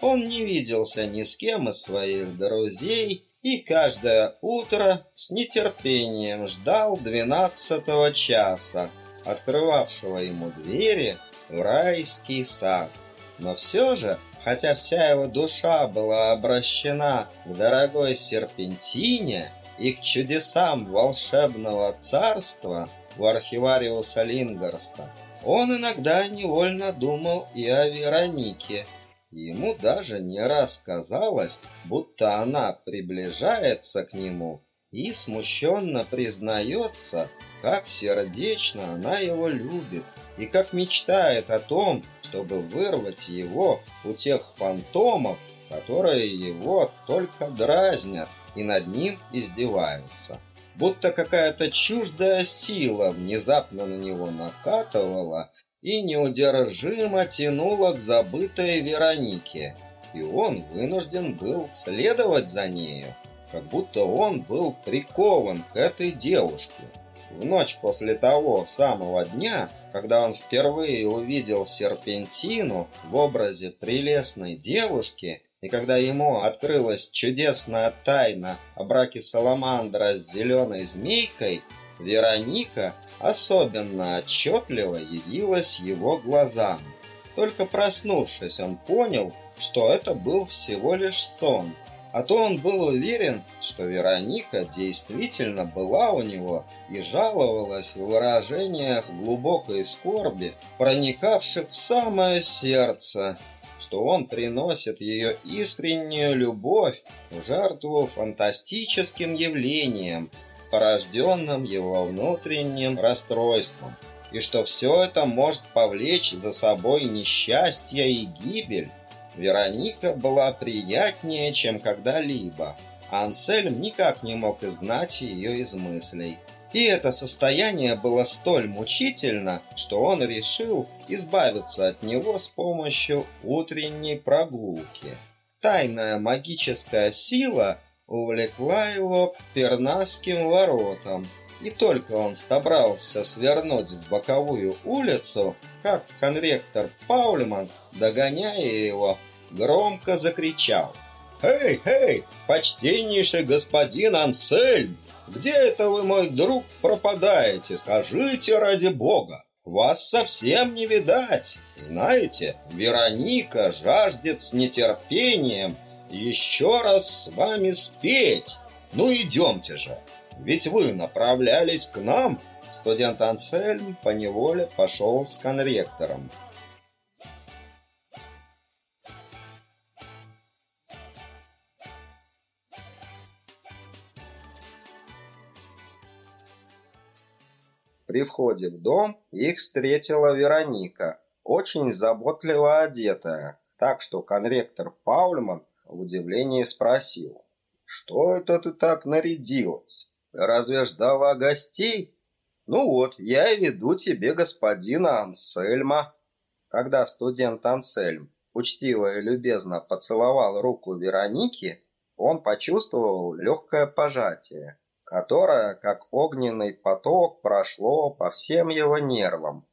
он не виделся ни с кем из своих друзей и каждое утро с нетерпением ждал двенадцатого часа, открывавшего ему двери в райский сад. Но все же, хотя вся его душа была обращена к дорогой серпентине и к чудесам волшебного царства у архивариуса Лингарста, он иногда невольно думал и о Веронике – Ему даже не раз казалось, будто она приближается к нему и смущенно признается, как сердечно она его любит и как мечтает о том, чтобы вырвать его у тех фантомов, которые его только дразнят и над ним издеваются. Будто какая-то чуждая сила внезапно на него накатывала и неудержимо тянуло к забытой Веронике, и он вынужден был следовать за нею, как будто он был прикован к этой девушке. В ночь после того самого дня, когда он впервые увидел серпентину в образе прелестной девушки, и когда ему открылась чудесная тайна о браке Саламандра с зеленой змейкой, Вероника особенно отчетливо явилась его глазам. Только проснувшись, он понял, что это был всего лишь сон, а то он был уверен, что Вероника действительно была у него и жаловалась в выражениях глубокой скорби, проникавших в самое сердце. что он приносит ее искреннюю любовь в жертву фантастическим явлениям, порожденным его внутренним расстройством, и что все это может повлечь за собой несчастье и гибель, Вероника была приятнее, чем когда-либо. Ансельм никак не мог изгнать ее из мыслей. И это состояние было столь мучительно, что он решил избавиться от него с помощью утренней прогулки. Тайная магическая сила увлекла его к Пернасским воротам, и только он собрался свернуть в боковую улицу, как конректор Паульман, догоняя его, громко закричал. «Эй, эй, почтеннейший господин Ансельм, где это вы, мой друг, пропадаете? Скажите ради бога!» Вас совсем не видать. Знаете, Вероника жаждет с нетерпением еще раз с вами спеть. Ну идемте же, ведь вы направлялись к нам. Студент Ансельм поневоле пошел с конректором. При входе в дом их встретила Вероника, очень заботливо одетая, так что конректор Паульман в удивлении спросил, «Что это ты так нарядилась? Разве ждала гостей?» «Ну вот, я и веду тебе господина Ансельма». Когда студент Ансельм учтиво и любезно поцеловал руку Вероники, он почувствовал легкое пожатие которое, как огненный поток, прошло по всем его нервам.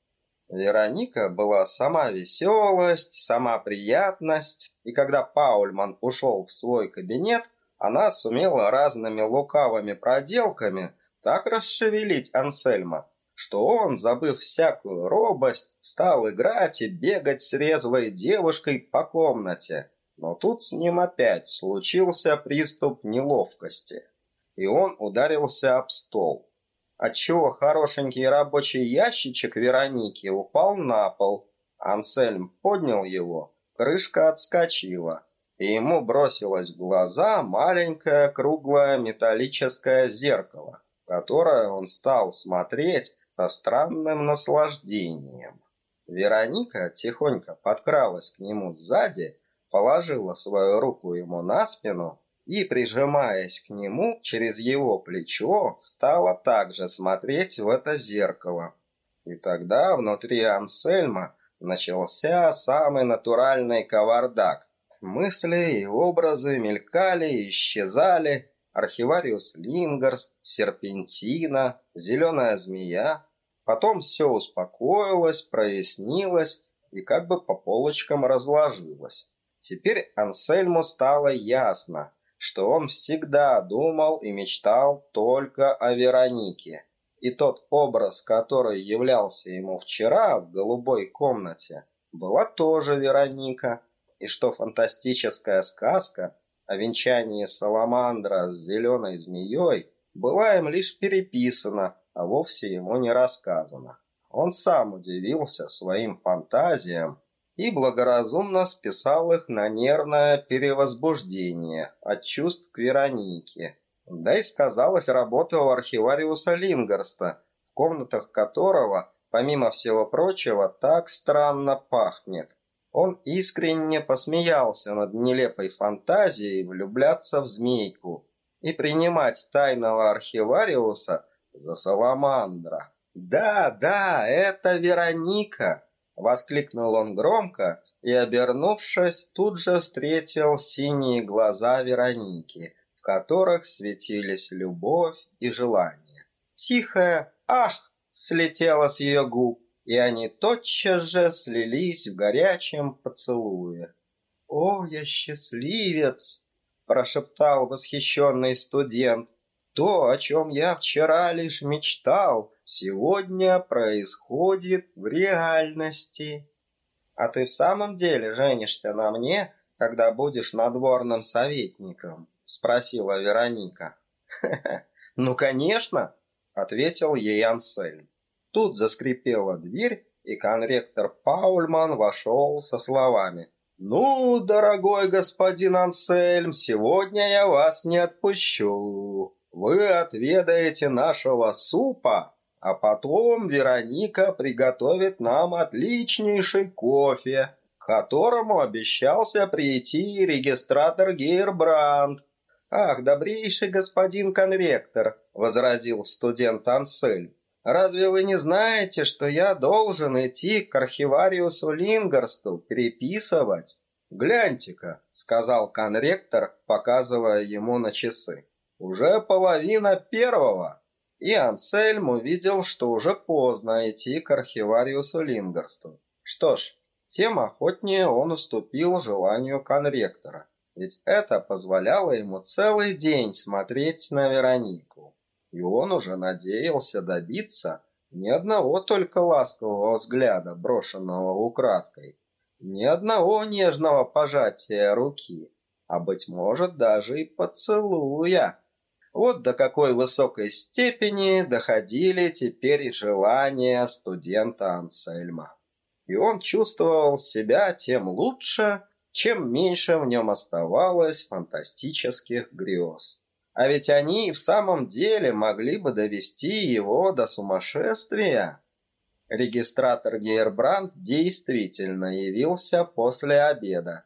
Вероника была сама веселость, сама приятность, и когда Паульман ушел в свой кабинет, она сумела разными лукавыми проделками так расшевелить Ансельма, что он, забыв всякую робость, стал играть и бегать с резвой девушкой по комнате. Но тут с ним опять случился приступ неловкости и он ударился об стол, отчего хорошенький рабочий ящичек Вероники упал на пол. Ансельм поднял его, крышка отскочила, и ему бросилось в глаза маленькое круглое металлическое зеркало, которое он стал смотреть со странным наслаждением. Вероника тихонько подкралась к нему сзади, положила свою руку ему на спину и, прижимаясь к нему через его плечо, стала также смотреть в это зеркало. И тогда внутри Ансельма начался самый натуральный кавардак. Мысли и образы мелькали и исчезали. Архивариус Лингарст, Серпентина, Зеленая змея. Потом все успокоилось, прояснилось и как бы по полочкам разложилось. Теперь Ансельму стало ясно, что он всегда думал и мечтал только о Веронике. И тот образ, который являлся ему вчера в голубой комнате, была тоже Вероника, и что фантастическая сказка о венчании Саламандра с зеленой змеей была им лишь переписана, а вовсе ему не рассказана. Он сам удивился своим фантазиям и благоразумно списал их на нервное перевозбуждение от чувств к Веронике. Да и сказалась работа у архивариуса Лингарста, в комнатах которого, помимо всего прочего, так странно пахнет. Он искренне посмеялся над нелепой фантазией влюбляться в змейку и принимать тайного архивариуса за саламандра. Да, да, это Вероника. Воскликнул он громко и, обернувшись, тут же встретил синие глаза Вероники, в которых светились любовь и желание. Тихое «Ах!» слетело с ее губ, и они тотчас же слились в горячем поцелуе. «О, я счастливец!» – прошептал восхищенный студент. «То, о чем я вчера лишь мечтал, сегодня происходит в реальности. А ты в самом деле женишься на мне, когда будешь надворным советником? Спросила Вероника. *laughs* Ну, конечно, ответил ей Ансельм. Тут заскрипела дверь, и конректор Паульман вошел со словами. «Ну, дорогой господин Ансельм, сегодня я вас не отпущу. Вы отведаете нашего супа, а потом Вероника приготовит нам отличнейший кофе, к которому обещался прийти регистратор Гейрбранд. «Ах, добрейший господин конректор», — возразил студент Ансельм, Разве вы не знаете, что я должен идти к архивариусу Лингерсту переписывать? Гляньте-ка, сказал конректор, показывая ему на часы. Уже половина первого. И Ансельм увидел, что уже поздно идти к архивариусу Лингерсту. Что ж, тем охотнее он уступил желанию конректора, ведь это позволяло ему целый день смотреть на Веронику и он уже надеялся добиться ни одного только ласкового взгляда, брошенного украдкой, ни одного нежного пожатия руки, а, быть может, даже и поцелуя. Вот до какой высокой степени доходили теперь желания студента Ансельма. И он чувствовал себя тем лучше, чем меньше в нем оставалось фантастических грез. А ведь они и в самом деле могли бы довести его до сумасшествия. Регистратор Гейрбранд действительно явился после обеда.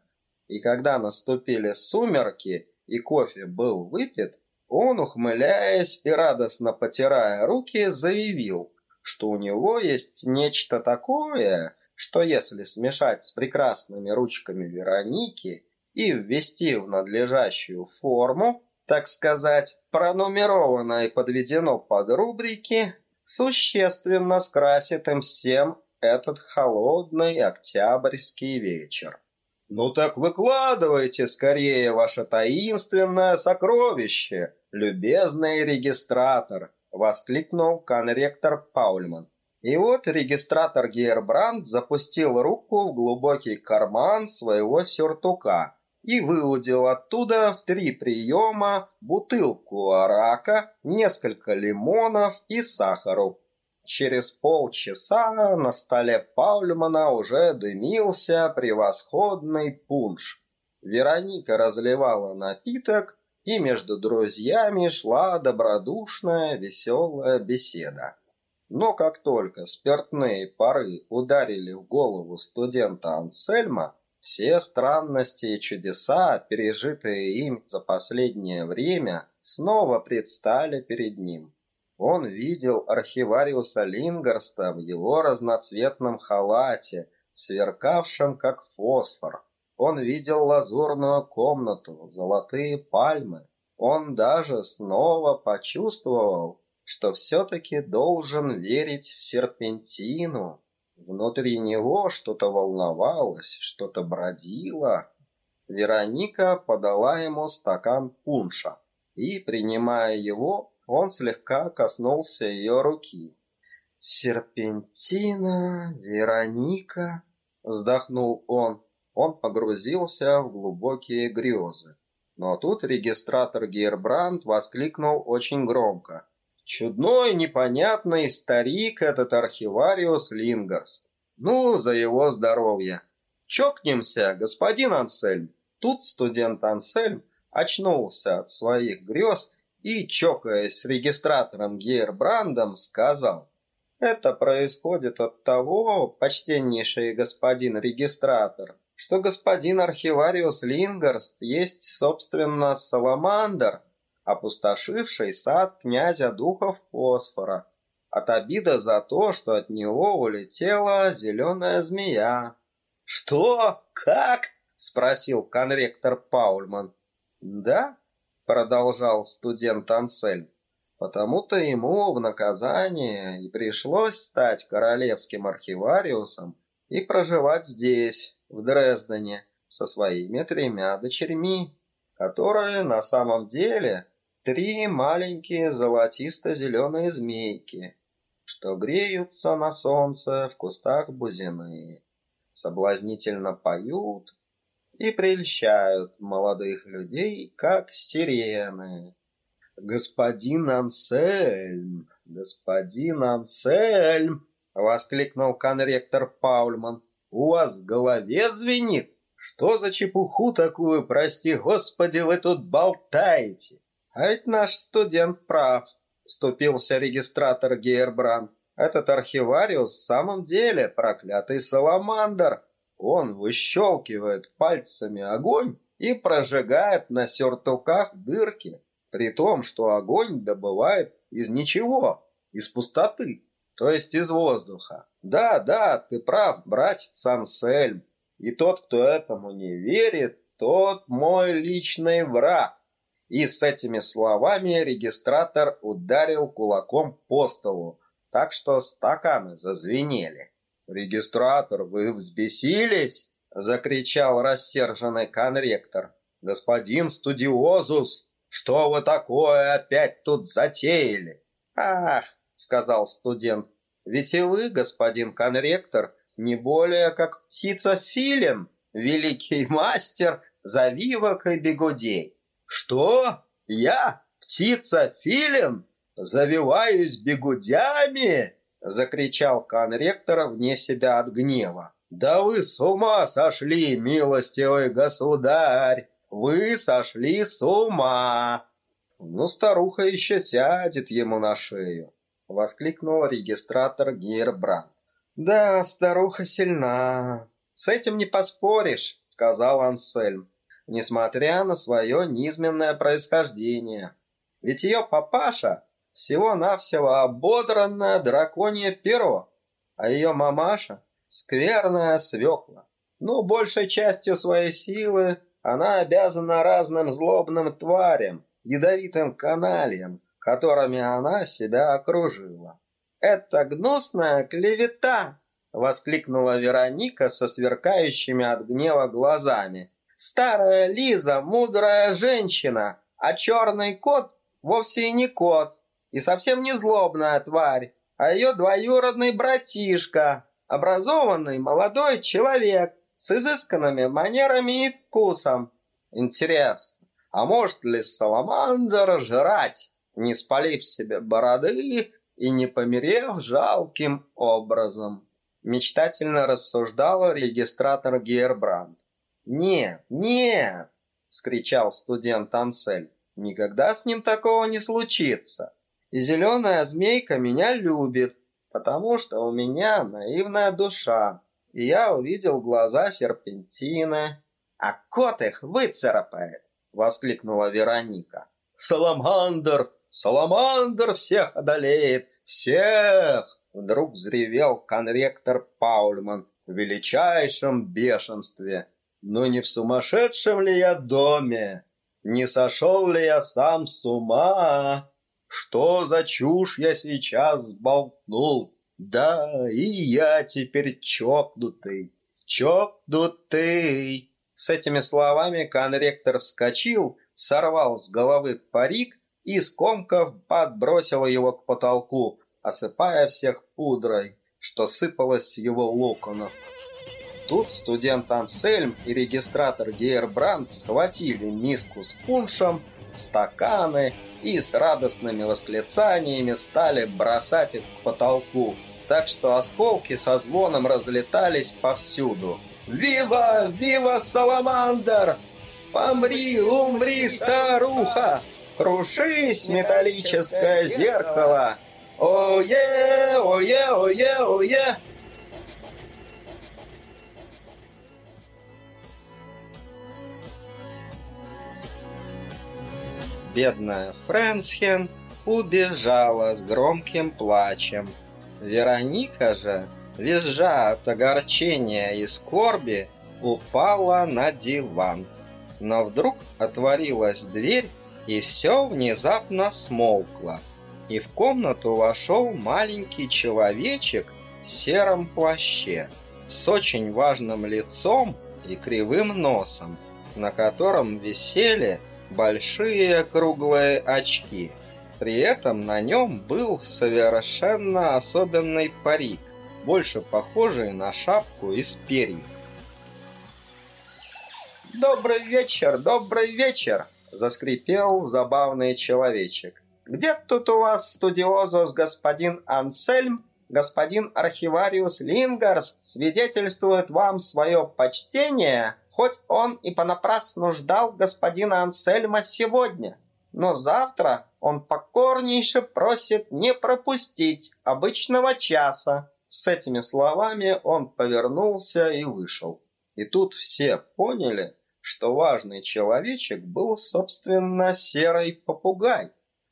И когда наступили сумерки и кофе был выпит, он, ухмыляясь и радостно потирая руки, заявил, что у него есть нечто такое, что если смешать с прекрасными ручками Вероники и ввести в надлежащую форму, так сказать, пронумеровано и подведено под рубрики, существенно скрасит им всем этот холодный октябрьский вечер. «Ну так выкладывайте скорее ваше таинственное сокровище, любезный регистратор!» — воскликнул конректор Паульман. И вот регистратор Гейербранд запустил руку в глубокий карман своего сюртука и выудил оттуда в три приема бутылку арака, несколько лимонов и сахару. Через полчаса на столе Паульмана уже дымился превосходный пунш. Вероника разливала напиток, и между друзьями шла добродушная веселая беседа. Но как только спиртные пары ударили в голову студента Ансельма, все странности и чудеса, пережитые им за последнее время, снова предстали перед ним. Он видел архивариуса Лингарста в его разноцветном халате, сверкавшем как фосфор. Он видел лазурную комнату, золотые пальмы. Он даже снова почувствовал, что все-таки должен верить в серпентину, Внутри него что-то волновалось, что-то бродило. Вероника подала ему стакан пунша, и, принимая его, он слегка коснулся ее руки. «Серпентина, Вероника», — вздохнул он. Он погрузился в глубокие грезы. Но тут регистратор Гейрбранд воскликнул очень громко. Чудной, непонятный старик этот архивариус Лингарст. Ну, за его здоровье. Чокнемся, господин Ансельм. Тут студент Ансельм очнулся от своих грез и, чокаясь с регистратором Гейрбрандом, сказал, «Это происходит от того, почтеннейший господин регистратор, что господин архивариус Лингарст есть, собственно, саламандр, опустошивший сад князя духов Фосфора, от обида за то, что от него улетела зеленая змея. «Что? Как?» — спросил конректор Паульман. «Да?» — продолжал студент Ансель. «Потому-то ему в наказание и пришлось стать королевским архивариусом и проживать здесь, в Дрездене, со своими тремя дочерьми, которые на самом деле три маленькие золотисто-зеленые змейки, что греются на солнце в кустах бузины, соблазнительно поют и прельщают молодых людей, как сирены. «Господин Ансельм! Господин Ансельм!» — воскликнул конректор Паульман. «У вас в голове звенит? Что за чепуху такую, прости господи, вы тут болтаете? А ведь наш студент прав, вступился регистратор Гейербранд. Этот архивариус в самом деле проклятый саламандр. Он выщелкивает пальцами огонь и прожигает на сюртуках дырки, при том, что огонь добывает из ничего, из пустоты, то есть из воздуха. Да, да, ты прав, братец Ансельм. И тот, кто этому не верит, тот мой личный враг. И с этими словами регистратор ударил кулаком по столу, так что стаканы зазвенели. «Регистратор, вы взбесились?» — закричал рассерженный конректор. «Господин студиозус, что вы такое опять тут затеяли?» «Ах!» — сказал студент. «Ведь и вы, господин конректор, не более как птица-филин, великий мастер завивок и бегудей». «Что? Я птица-филин?» «Завиваюсь бегудями!» — закричал конректор вне себя от гнева. «Да вы с ума сошли, милостивый государь! Вы сошли с ума!» «Ну, старуха еще сядет ему на шею!» — воскликнул регистратор Гейрбранд. «Да, старуха сильна. С этим не поспоришь», — сказал Ансельм, несмотря на свое низменное происхождение. «Ведь ее папаша всего-навсего ободранное драконье перо, а ее мамаша — скверная свекла. Ну, большей частью своей силы она обязана разным злобным тварям, ядовитым канальям, которыми она себя окружила. «Это гнусная клевета!» — воскликнула Вероника со сверкающими от гнева глазами. «Старая Лиза — мудрая женщина, а черный кот вовсе не кот, и совсем не злобная тварь, а ее двоюродный братишка, образованный молодой человек с изысканными манерами и вкусом. Интересно, а может ли саламандр жрать, не спалив себе бороды и не померев жалким образом? Мечтательно рассуждал регистратор Гейербранд. «Нет, нет!» — вскричал студент Ансель. «Никогда с ним такого не случится. И зеленая змейка меня любит, потому что у меня наивная душа, и я увидел глаза серпентины. А кот их выцарапает, воскликнула Вероника. Саламандр, саламандр всех одолеет, всех! Вдруг взревел конректор Паульман в величайшем бешенстве. Но не в сумасшедшем ли я доме? Не сошел ли я сам с ума? Что за чушь я сейчас сболтнул? Да, и я теперь чокнутый, чокнутый. С этими словами конректор вскочил, сорвал с головы парик и, скомков, подбросил его к потолку, осыпая всех пудрой, что сыпалось с его локонов. Тут студент Ансельм и регистратор Гейербранд схватили миску с пуншем, стаканы и с радостными восклицаниями стали бросать их к потолку, так что осколки со звоном разлетались повсюду. «Вива! Вива, Саламандр! Помри, умри, старуха! Крушись, металлическое зеркало! Ое, ое, ое, ое!» бедная Фрэнсхен убежала с громким плачем. Вероника же, визжа от огорчения и скорби, упала на диван. Но вдруг отворилась дверь, и все внезапно смолкло. И в комнату вошел маленький человечек в сером плаще, с очень важным лицом и кривым носом, на котором висели большие круглые очки. При этом на нем был совершенно особенный парик, больше похожий на шапку из перьев. «Добрый вечер, добрый вечер!» — заскрипел забавный человечек. «Где тут у вас студиозус господин Ансельм? Господин архивариус Лингарст свидетельствует вам свое почтение. Хоть он и понапрасну ждал господина Ансельма сегодня, но завтра он покорнейше просит не пропустить обычного часа. С этими словами он повернулся и вышел. И тут все поняли, что важный человечек был, собственно, серый попугай.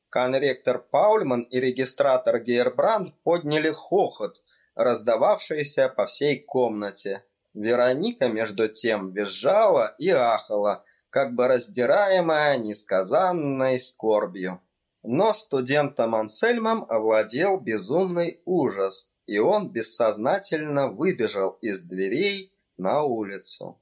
Конректор Паульман и регистратор Гейербранд подняли хохот, раздававшийся по всей комнате. Вероника, между тем, визжала и ахала, как бы раздираемая несказанной скорбью. Но студентом Ансельмом овладел безумный ужас, и он бессознательно выбежал из дверей на улицу.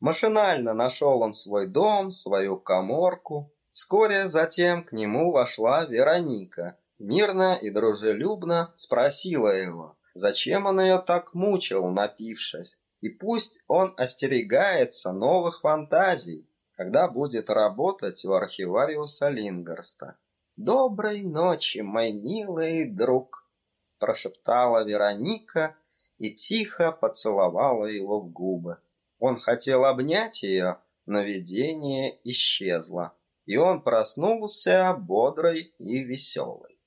Машинально нашел он свой дом, свою коморку. Вскоре затем к нему вошла Вероника. Мирно и дружелюбно спросила его, зачем он ее так мучил, напившись. И пусть он остерегается новых фантазий, когда будет работать у архивариуса Лингерста. «Доброй ночи, мой милый друг!» прошептала Вероника и тихо поцеловала его в губы. Он хотел обнять ее, но видение исчезло, и он проснулся бодрый и веселый.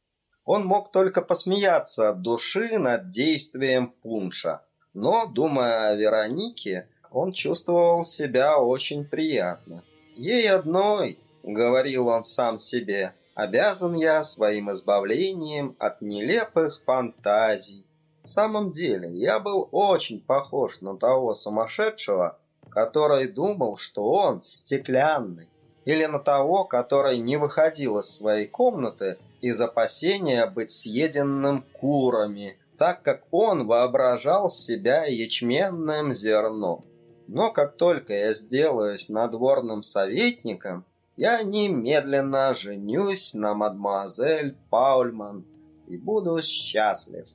Он мог только посмеяться от души над действием пунша, но, думая о Веронике, он чувствовал себя очень приятно. «Ей одной», — говорил он сам себе, — «обязан я своим избавлением от нелепых фантазий, в самом деле, я был очень похож на того сумасшедшего, который думал, что он стеклянный, или на того, который не выходил из своей комнаты из опасения быть съеденным курами, так как он воображал себя ячменным зерном. Но как только я сделаюсь надворным советником, я немедленно женюсь на мадемуазель Паульман и буду счастлив.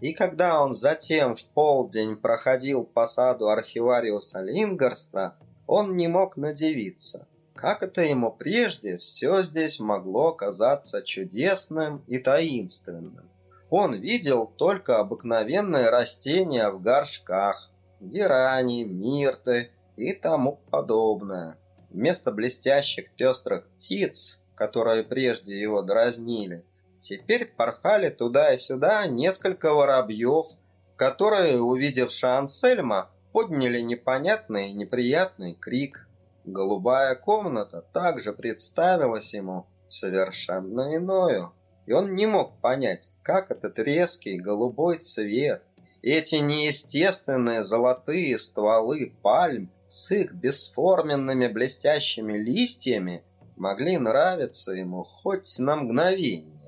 И когда он затем в полдень проходил по саду архивариуса Лингерста, он не мог надевиться. Как это ему прежде все здесь могло казаться чудесным и таинственным? Он видел только обыкновенные растения в горшках, герани, мирты и тому подобное. Вместо блестящих пестрых птиц, которые прежде его дразнили, Теперь порхали туда и сюда несколько воробьев, которые, увидев Ансельма, подняли непонятный и неприятный крик. Голубая комната также представилась ему совершенно иною, и он не мог понять, как этот резкий голубой цвет, эти неестественные золотые стволы пальм с их бесформенными блестящими листьями могли нравиться ему хоть на мгновение.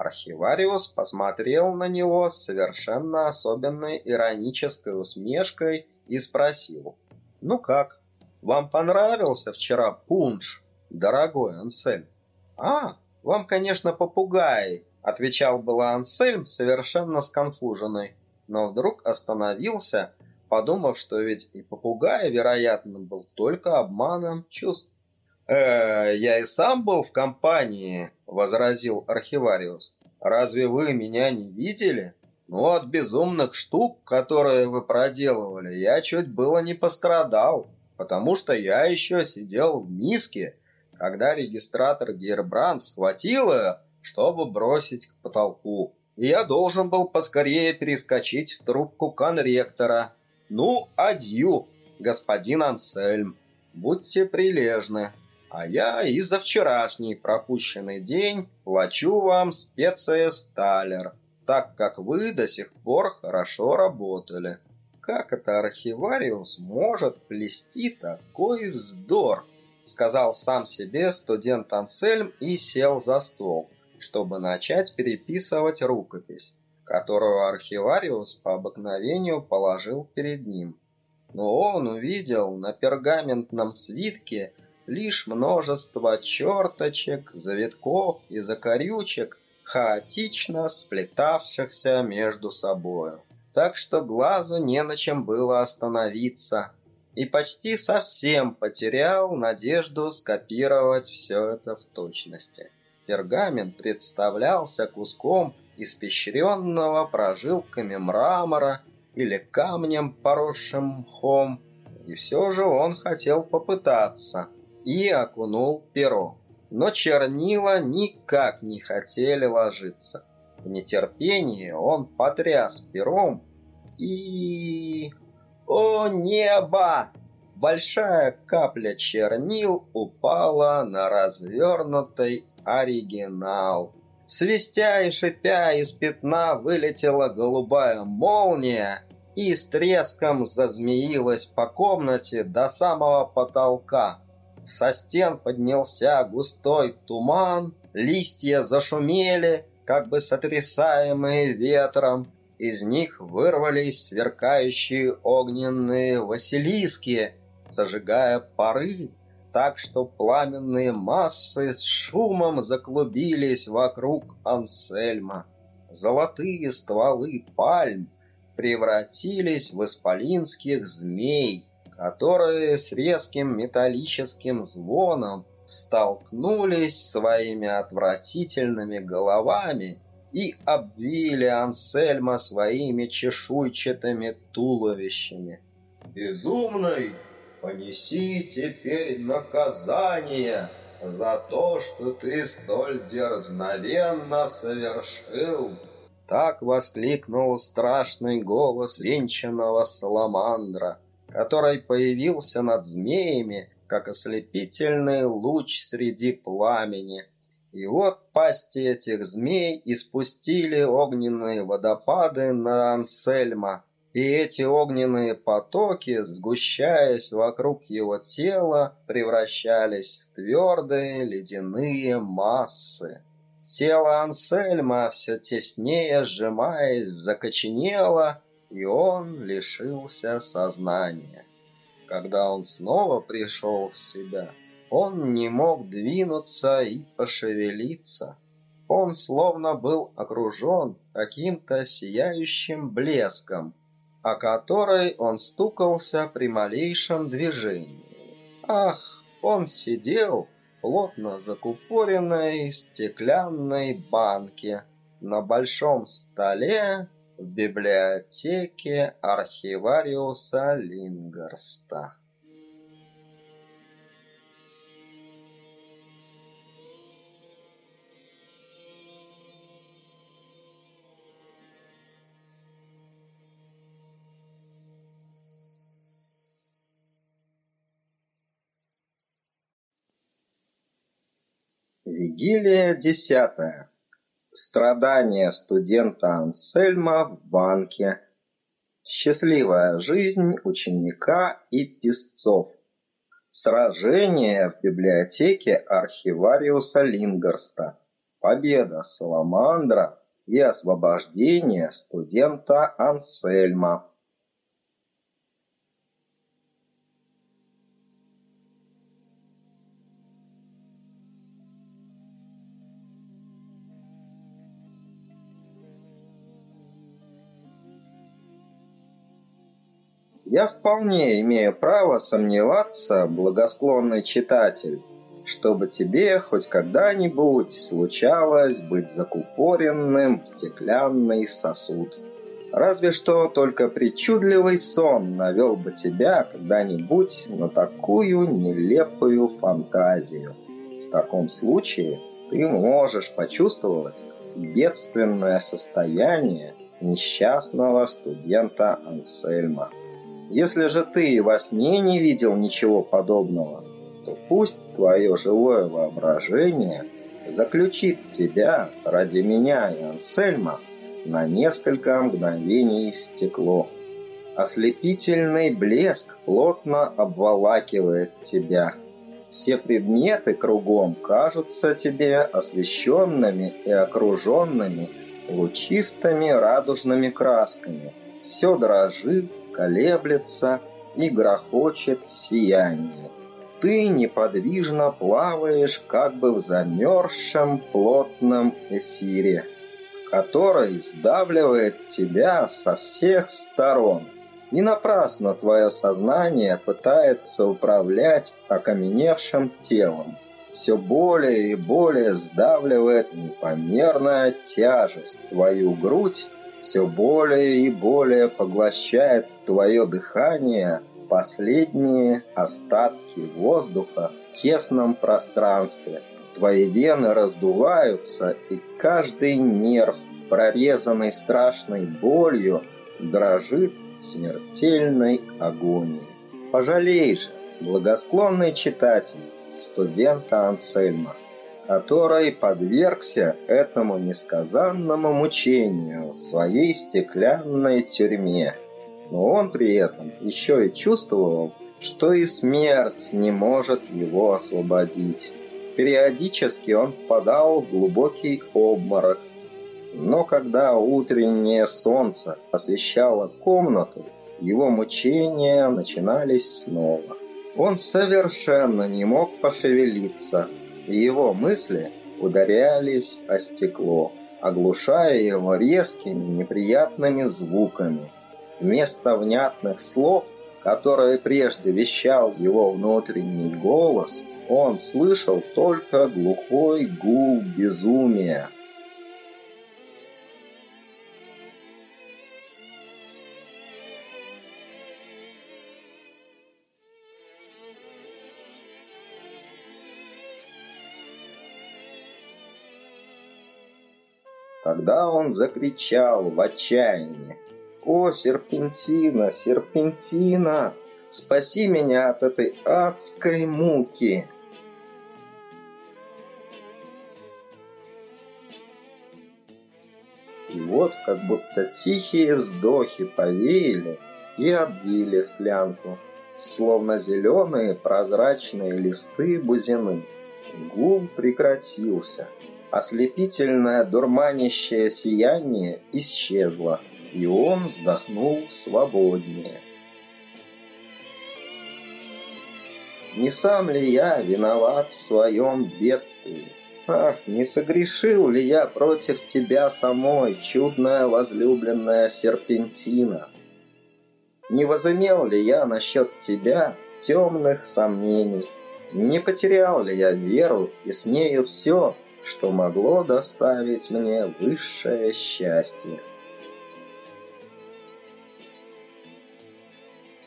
Архивариус посмотрел на него с совершенно особенной иронической усмешкой и спросил. «Ну как, вам понравился вчера пунш, дорогой Ансельм?» «А, вам, конечно, попугай», — отвечал было Ансельм, совершенно сконфуженный, но вдруг остановился, подумав, что ведь и попугай, вероятно, был только обманом чувств. «Э, я и сам был в компании», — возразил архивариус. «Разве вы меня не видели? Ну, от безумных штук, которые вы проделывали, я чуть было не пострадал, потому что я еще сидел в миске, когда регистратор Гербранд схватил ее, чтобы бросить к потолку. И я должен был поскорее перескочить в трубку конректора. Ну, адью, господин Ансельм. Будьте прилежны а я и за вчерашний пропущенный день плачу вам специя Сталер, так как вы до сих пор хорошо работали. Как это архивариус может плести такой вздор? Сказал сам себе студент Ансельм и сел за стол, чтобы начать переписывать рукопись, которую архивариус по обыкновению положил перед ним. Но он увидел на пергаментном свитке лишь множество черточек, завитков и закорючек, хаотично сплетавшихся между собою. Так что глазу не на чем было остановиться, и почти совсем потерял надежду скопировать все это в точности. Пергамент представлялся куском испещренного прожилками мрамора или камнем, поросшим мхом, и все же он хотел попытаться и окунул перо. Но чернила никак не хотели ложиться. В нетерпении он потряс пером и... О небо! Большая капля чернил упала на развернутый оригинал. Свистя и шипя из пятна вылетела голубая молния и с треском зазмеилась по комнате до самого потолка. Со стен поднялся густой туман, листья зашумели, как бы сотрясаемые ветром. Из них вырвались сверкающие огненные василиски, зажигая пары, так что пламенные массы с шумом заклубились вокруг Ансельма. Золотые стволы пальм превратились в исполинских змей, которые с резким металлическим звоном столкнулись своими отвратительными головами и обвили Ансельма своими чешуйчатыми туловищами. «Безумный, понеси теперь наказание за то, что ты столь дерзновенно совершил!» Так воскликнул страшный голос венчанного саламандра, который появился над змеями, как ослепительный луч среди пламени. И вот пасти этих змей испустили огненные водопады на Ансельма, и эти огненные потоки, сгущаясь вокруг его тела, превращались в твердые ледяные массы. Тело Ансельма все теснее сжимаясь закоченело, и он лишился сознания. Когда он снова пришел в себя, он не мог двинуться и пошевелиться. Он словно был окружен каким-то сияющим блеском, о который он стукался при малейшем движении. Ах, он сидел плотно закупоренной стеклянной банке на большом столе в библиотеке архивариуса Лингерста. Вигилия десятая. Страдания студента Ансельма в банке. Счастливая жизнь ученика и песцов. Сражение в библиотеке архивариуса Лингерста. Победа Саламандра и освобождение студента Ансельма. Я вполне имею право сомневаться, благосклонный читатель, чтобы тебе хоть когда-нибудь случалось быть закупоренным в стеклянный сосуд. Разве что только причудливый сон навел бы тебя когда-нибудь на такую нелепую фантазию. В таком случае ты можешь почувствовать бедственное состояние несчастного студента Ансельма. Если же ты во сне не видел ничего подобного, то пусть твое живое воображение заключит тебя ради меня и Ансельма на несколько мгновений в стекло. Ослепительный блеск плотно обволакивает тебя. Все предметы кругом кажутся тебе освещенными и окруженными лучистыми радужными красками. Все дрожит, колеблется и грохочет в сиянии. Ты неподвижно плаваешь как бы в замерзшем плотном эфире, который сдавливает тебя со всех сторон. Не напрасно твое сознание пытается управлять окаменевшим телом. Все более и более сдавливает непомерная тяжесть твою грудь все более и более поглощает твое дыхание, последние остатки воздуха в тесном пространстве. Твои вены раздуваются, и каждый нерв, прорезанный страшной болью, дрожит в смертельной агонии. Пожалей же, благосклонный читатель, студента Ансельма, который подвергся этому несказанному мучению в своей стеклянной тюрьме. Но он при этом еще и чувствовал, что и смерть не может его освободить. Периодически он впадал в глубокий обморок, но когда утреннее солнце освещало комнату, его мучения начинались снова. Он совершенно не мог пошевелиться, и его мысли ударялись о стекло, оглушая его резкими неприятными звуками. Вместо внятных слов, которые прежде вещал его внутренний голос, он слышал только глухой гул безумия. Тогда он закричал в отчаянии. «О, серпентина, серпентина, спаси меня от этой адской муки!» И вот как будто тихие вздохи повеяли и обвили склянку, словно зеленые прозрачные листы бузины. Гул прекратился. Ослепительное дурманящее сияние исчезло, и он вздохнул свободнее. Не сам ли я виноват в своем бедствии? Ах, не согрешил ли я против тебя самой, чудная возлюбленная серпентина? Не возымел ли я насчет тебя темных сомнений? Не потерял ли я веру и с нею все, что могло доставить мне высшее счастье.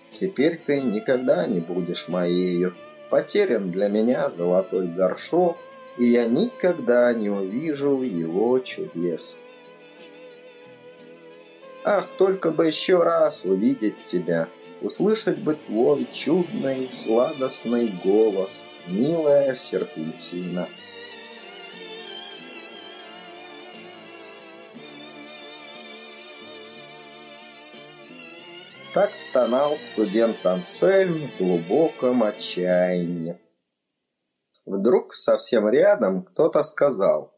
Теперь ты никогда не будешь моею. Потерян для меня золотой горшок, и я никогда не увижу его чудес. Ах, только бы еще раз увидеть тебя, услышать бы твой чудный, сладостный голос, милая серпентина. Так стонал студент Ансельм в глубоком отчаянии. Вдруг совсем рядом кто-то сказал,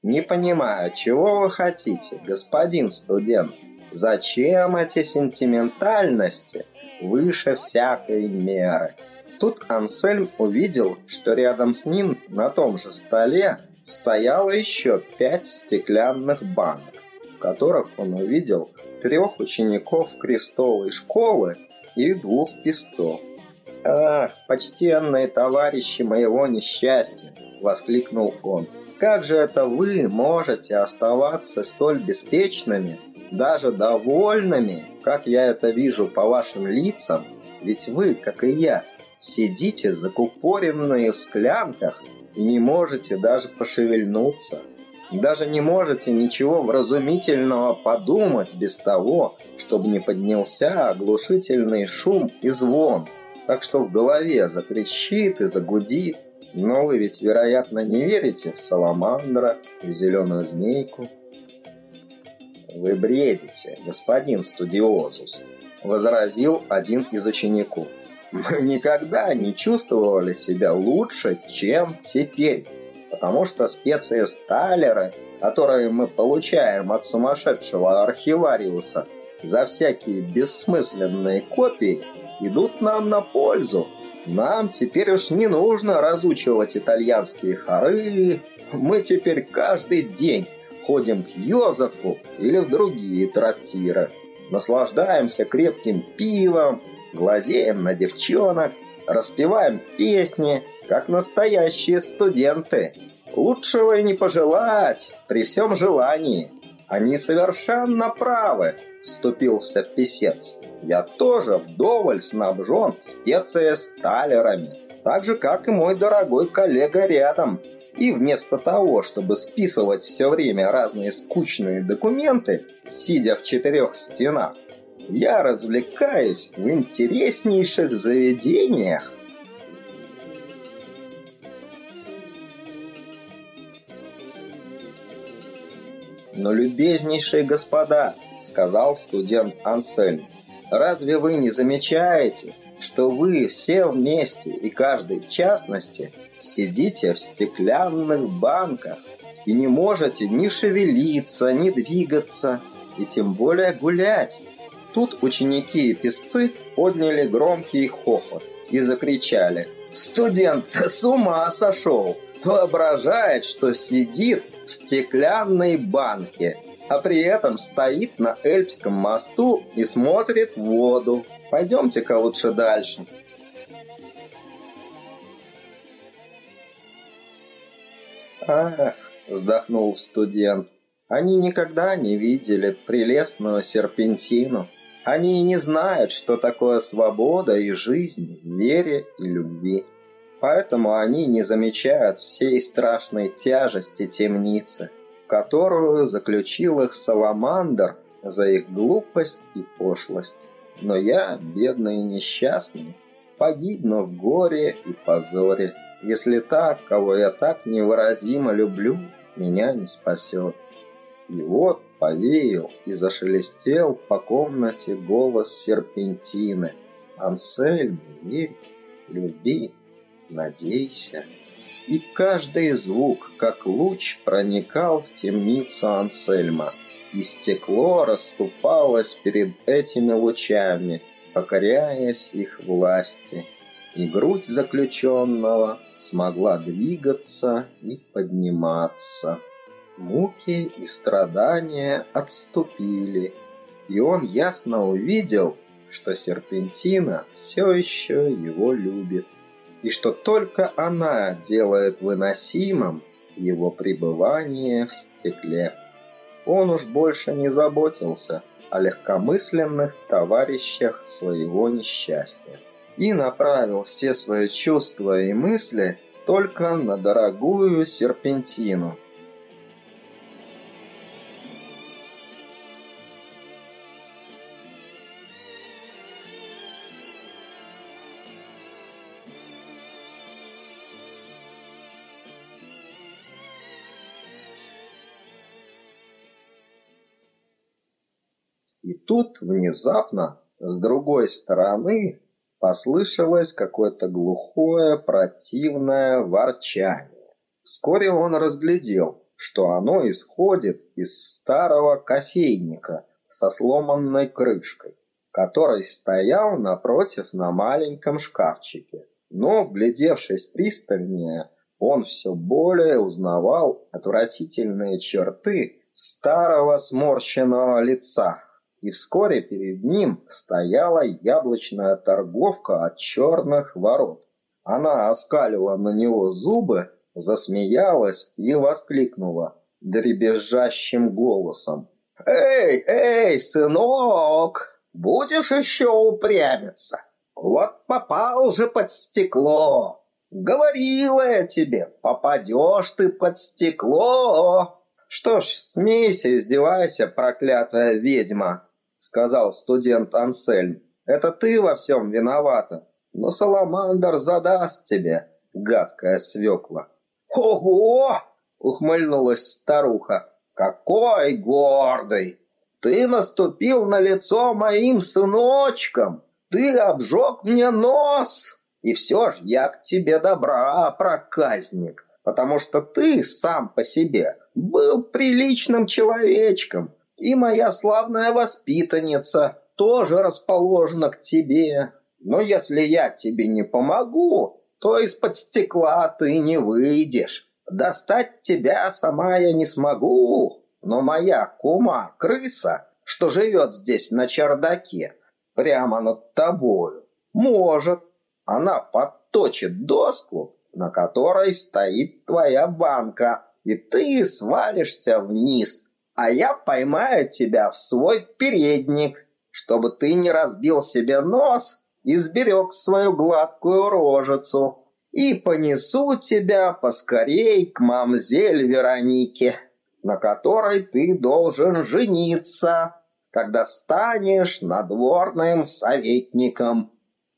«Не понимаю, чего вы хотите, господин студент? Зачем эти сентиментальности выше всякой меры?» Тут Ансельм увидел, что рядом с ним на том же столе стояло еще пять стеклянных банок в которых он увидел трех учеников крестовой школы и двух пестов. «Ах, почтенные товарищи моего несчастья!» — воскликнул он. «Как же это вы можете оставаться столь беспечными, даже довольными, как я это вижу по вашим лицам? Ведь вы, как и я, сидите закупоренные в склянках и не можете даже пошевельнуться. Даже не можете ничего вразумительного подумать без того, чтобы не поднялся оглушительный шум и звон, так что в голове закричит и загудит. Но вы ведь, вероятно, не верите в саламандра, в зеленую змейку. Вы бредите, господин студиозус, возразил один из учеников. Мы никогда не чувствовали себя лучше, чем теперь потому что специи Сталлера, которые мы получаем от сумасшедшего архивариуса за всякие бессмысленные копии, идут нам на пользу. Нам теперь уж не нужно разучивать итальянские хоры. Мы теперь каждый день ходим к Йозефу или в другие трактиры. Наслаждаемся крепким пивом, глазеем на девчонок, распеваем песни, как настоящие студенты. Лучшего и не пожелать при всем желании. Они совершенно правы, вступился писец. Я тоже вдоволь снабжен специя-сталерами, так же, как и мой дорогой коллега рядом. И вместо того, чтобы списывать все время разные скучные документы, сидя в четырех стенах, я развлекаюсь в интереснейших заведениях. «Но, любезнейшие господа», — сказал студент Ансельм, «разве вы не замечаете, что вы все вместе и каждый в частности сидите в стеклянных банках и не можете ни шевелиться, ни двигаться, и тем более гулять?» Тут ученики и песцы подняли громкий хохот и закричали «Студент с ума сошел! Воображает, что сидит в стеклянной банке, а при этом стоит на Эльпском мосту и смотрит в воду. Пойдемте-ка лучше дальше. Ах, вздохнул студент, они никогда не видели прелестную серпентину. Они и не знают, что такое свобода и жизнь, вере и любви. Поэтому они не замечают всей страшной тяжести темницы, которую заключил их Саламандр за их глупость и пошлость. Но я, бедный и несчастный, погибну в горе и позоре, если так, кого я так невыразимо люблю, меня не спасет. И вот повеял и зашелестел по комнате голос серпентины. «Ансельм, верь, люби, надейся. И каждый звук, как луч, проникал в темницу Ансельма, и стекло расступалось перед этими лучами, покоряясь их власти, и грудь заключенного смогла двигаться и подниматься. Муки и страдания отступили, и он ясно увидел, что серпентина все еще его любит и что только она делает выносимым его пребывание в стекле. Он уж больше не заботился о легкомысленных товарищах своего несчастья и направил все свои чувства и мысли только на дорогую серпентину – тут внезапно с другой стороны послышалось какое-то глухое, противное ворчание. Вскоре он разглядел, что оно исходит из старого кофейника со сломанной крышкой, который стоял напротив на маленьком шкафчике. Но, вглядевшись пристальнее, он все более узнавал отвратительные черты старого сморщенного лица, и вскоре перед ним стояла яблочная торговка от черных ворот. Она оскалила на него зубы, засмеялась и воскликнула дребезжащим голосом. «Эй, эй, сынок, будешь еще упрямиться? Вот попал же под стекло. Говорила я тебе, попадешь ты под стекло. Что ж, смейся, издевайся, проклятая ведьма, сказал студент Ансельм. Это ты во всем виновата. Но Саламандр задаст тебе, гадкая свекла. Ого! ухмыльнулась старуха. Какой гордый! Ты наступил на лицо моим сыночкам. Ты обжег мне нос. И все ж я к тебе добра, проказник, потому что ты сам по себе был приличным человечком, и моя славная воспитанница тоже расположена к тебе. Но если я тебе не помогу, то из-под стекла ты не выйдешь. Достать тебя сама я не смогу, но моя кума, крыса, что живет здесь на чердаке, прямо над тобою, может. Она подточит доску, на которой стоит твоя банка, и ты свалишься вниз, а я поймаю тебя в свой передник, чтобы ты не разбил себе нос и сберег свою гладкую рожицу. И понесу тебя поскорей к мамзель Веронике, на которой ты должен жениться, когда станешь надворным советником.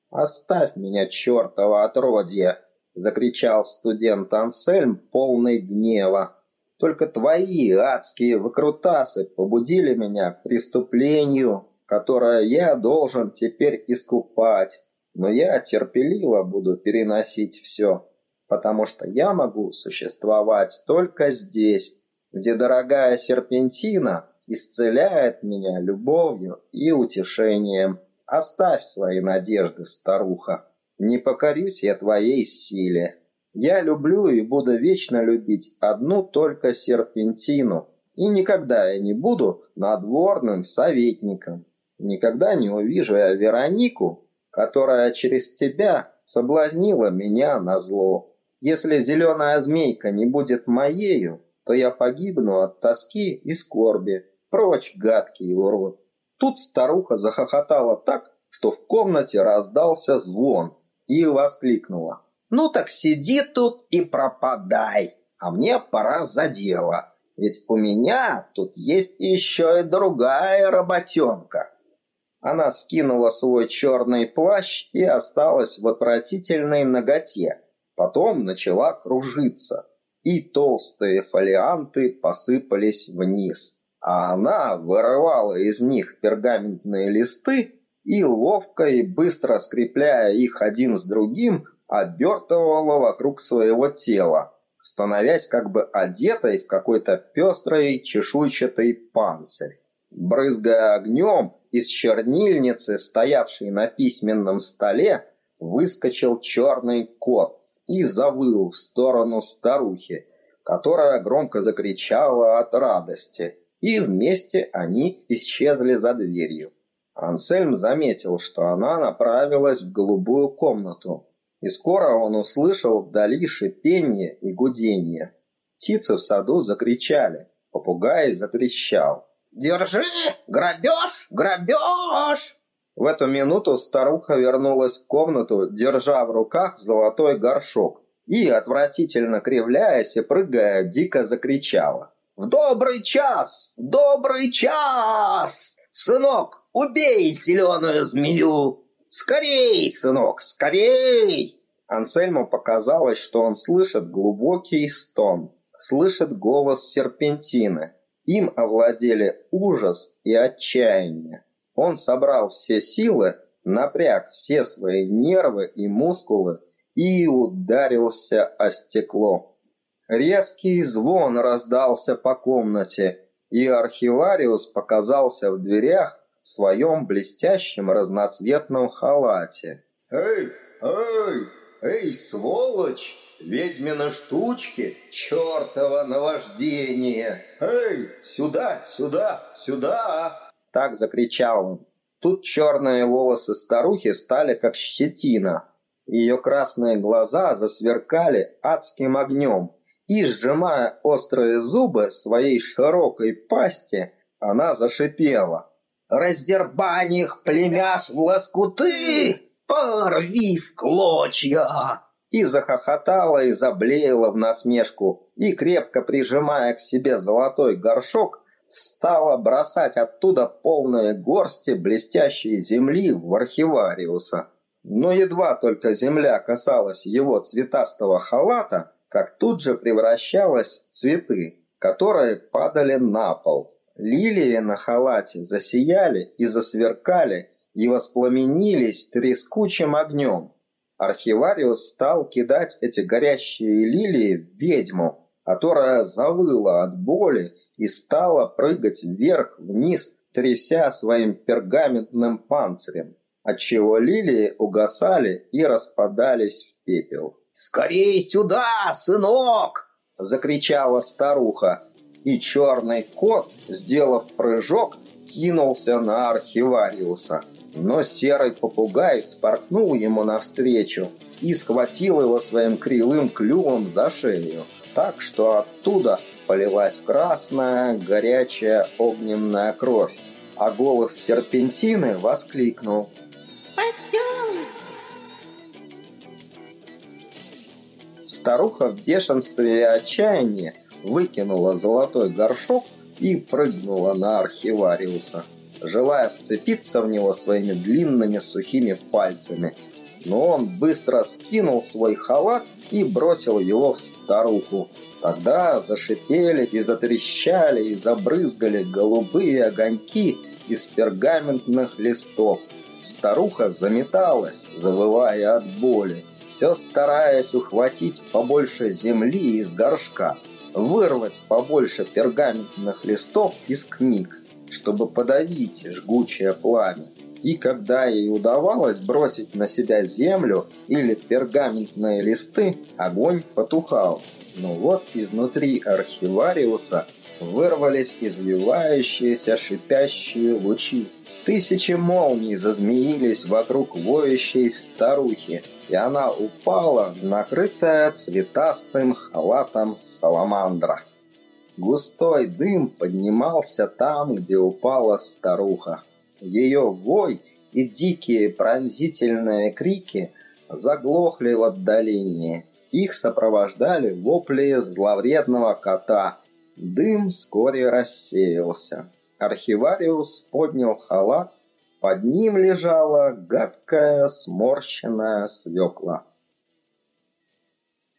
«Оставь меня, чертова отродье!» — закричал студент Ансельм, полный гнева. «Только твои адские выкрутасы побудили меня к преступлению, которое я должен теперь искупать. Но я терпеливо буду переносить все, потому что я могу существовать только здесь, где дорогая серпентина исцеляет меня любовью и утешением». Оставь свои надежды, старуха. Не покорюсь я твоей силе. Я люблю и буду вечно любить одну только серпентину. И никогда я не буду надворным советником. Никогда не увижу я Веронику, которая через тебя соблазнила меня на зло. Если зеленая змейка не будет моею, то я погибну от тоски и скорби. Прочь, гадкий урод. Тут старуха захохотала так, что в комнате раздался звон и воскликнула. «Ну так сиди тут и пропадай, а мне пора за дело, ведь у меня тут есть еще и другая работенка». Она скинула свой черный плащ и осталась в отвратительной ноготе. Потом начала кружиться, и толстые фолианты посыпались вниз а она вырывала из них пергаментные листы и, ловко и быстро скрепляя их один с другим, обертывала вокруг своего тела, становясь как бы одетой в какой-то пестрый чешуйчатый панцирь. Брызгая огнем, из чернильницы, стоявшей на письменном столе, выскочил черный кот и завыл в сторону старухи, которая громко закричала от радости – и вместе они исчезли за дверью. Ансельм заметил, что она направилась в голубую комнату, и скоро он услышал вдали шипение и гудение. Птицы в саду закричали, попугай затрещал. «Держи! Грабеж! Грабеж!» В эту минуту старуха вернулась в комнату, держа в руках золотой горшок, и, отвратительно кривляясь и прыгая, дико закричала. В добрый час! В добрый час! Сынок, убей зеленую змею! Скорей, сынок, скорей!» Ансельму показалось, что он слышит глубокий стон, слышит голос серпентины. Им овладели ужас и отчаяние. Он собрал все силы, напряг все свои нервы и мускулы и ударился о стекло. Резкий звон раздался по комнате, и архивариус показался в дверях в своем блестящем разноцветном халате. «Эй, эй, эй, сволочь! Ведьмины штучки! Чёртово наваждение! Эй, сюда, сюда, сюда!» Так закричал он. Тут черные волосы старухи стали как щетина. Ее красные глаза засверкали адским огнем и, сжимая острые зубы своей широкой пасти, она зашипела. «Раздербань их, племяш, в лоскуты! Порви в клочья!» И захохотала и заблеяла в насмешку, и, крепко прижимая к себе золотой горшок, стала бросать оттуда полные горсти блестящей земли в архивариуса. Но едва только земля касалась его цветастого халата, как тут же превращалась в цветы, которые падали на пол. Лилии на халате засияли и засверкали и воспламенились трескучим огнем. Архивариус стал кидать эти горящие лилии в ведьму, которая завыла от боли и стала прыгать вверх-вниз, тряся своим пергаментным панцирем, отчего лилии угасали и распадались в пепел. «Скорей сюда, сынок!» — закричала старуха. И черный кот, сделав прыжок, кинулся на архивариуса. Но серый попугай споркнул ему навстречу и схватил его своим кривым клювом за шею. так что оттуда полилась красная, горячая огненная кровь, а голос серпентины воскликнул «Спасен!» Старуха в бешенстве и отчаянии выкинула золотой горшок и прыгнула на архивариуса, желая вцепиться в него своими длинными сухими пальцами. Но он быстро скинул свой халат и бросил его в старуху. Тогда зашипели и затрещали и забрызгали голубые огоньки из пергаментных листов. Старуха заметалась, завывая от боли, все стараясь ухватить побольше земли из горшка, вырвать побольше пергаментных листов из книг, чтобы подавить жгучее пламя. И когда ей удавалось бросить на себя землю или пергаментные листы, огонь потухал. Но вот изнутри архивариуса вырвались извивающиеся шипящие лучи. Тысячи молний зазмеились вокруг воющей старухи, и она упала, накрытая цветастым халатом саламандра. Густой дым поднимался там, где упала старуха. Ее вой и дикие пронзительные крики заглохли в отдалении. Их сопровождали вопли зловредного кота. Дым вскоре рассеялся. Архивариус поднял халат, под ним лежала гадкая сморщенная свекла.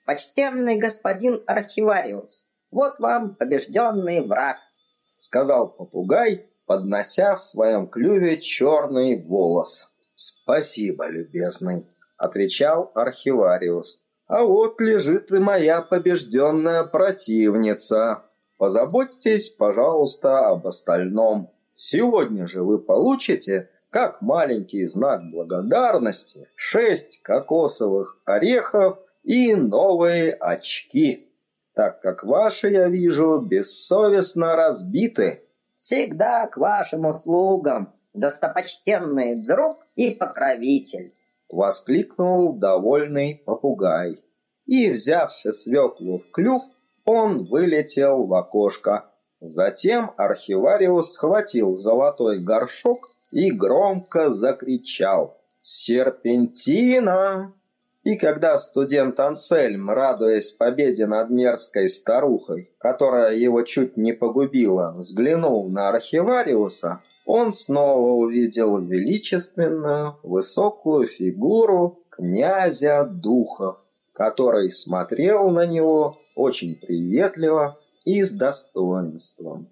«Почтенный господин архивариус, вот вам побежденный враг», — сказал попугай, поднося в своем клюве черный волос. «Спасибо, любезный», — отвечал архивариус. «А вот лежит и моя побежденная противница. Позаботьтесь, пожалуйста, об остальном. Сегодня же вы получите, как маленький знак благодарности, шесть кокосовых орехов и новые очки» так как ваши, я вижу, бессовестно разбиты. Всегда к вашим услугам, достопочтенный друг и покровитель. Воскликнул довольный попугай. И, взявши свеклу в клюв, он вылетел в окошко. Затем архивариус схватил золотой горшок и громко закричал «Серпентина!» И когда студент Ансельм, радуясь победе над мерзкой старухой, которая его чуть не погубила, взглянул на архивариуса, он снова увидел величественную, высокую фигуру князя духов, который смотрел на него очень приветливо и с достоинством.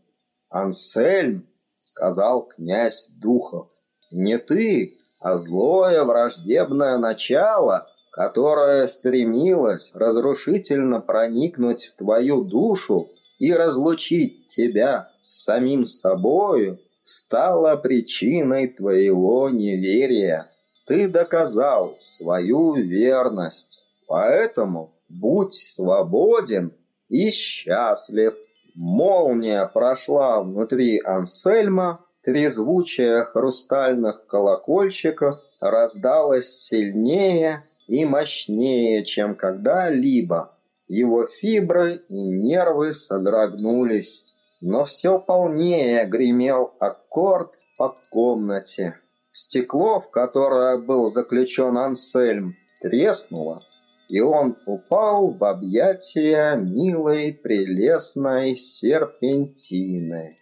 «Ансельм», — сказал князь духов, — «не ты, а злое враждебное начало — которая стремилась разрушительно проникнуть в твою душу и разлучить тебя с самим собою, стала причиной твоего неверия. Ты доказал свою верность, поэтому будь свободен и счастлив. Молния прошла внутри Ансельма, трезвучие хрустальных колокольчиков раздалось сильнее и мощнее, чем когда-либо. Его фибры и нервы содрогнулись, но все полнее гремел аккорд по комнате. Стекло, в которое был заключен Ансельм, треснуло, и он упал в объятия милой прелестной серпентины.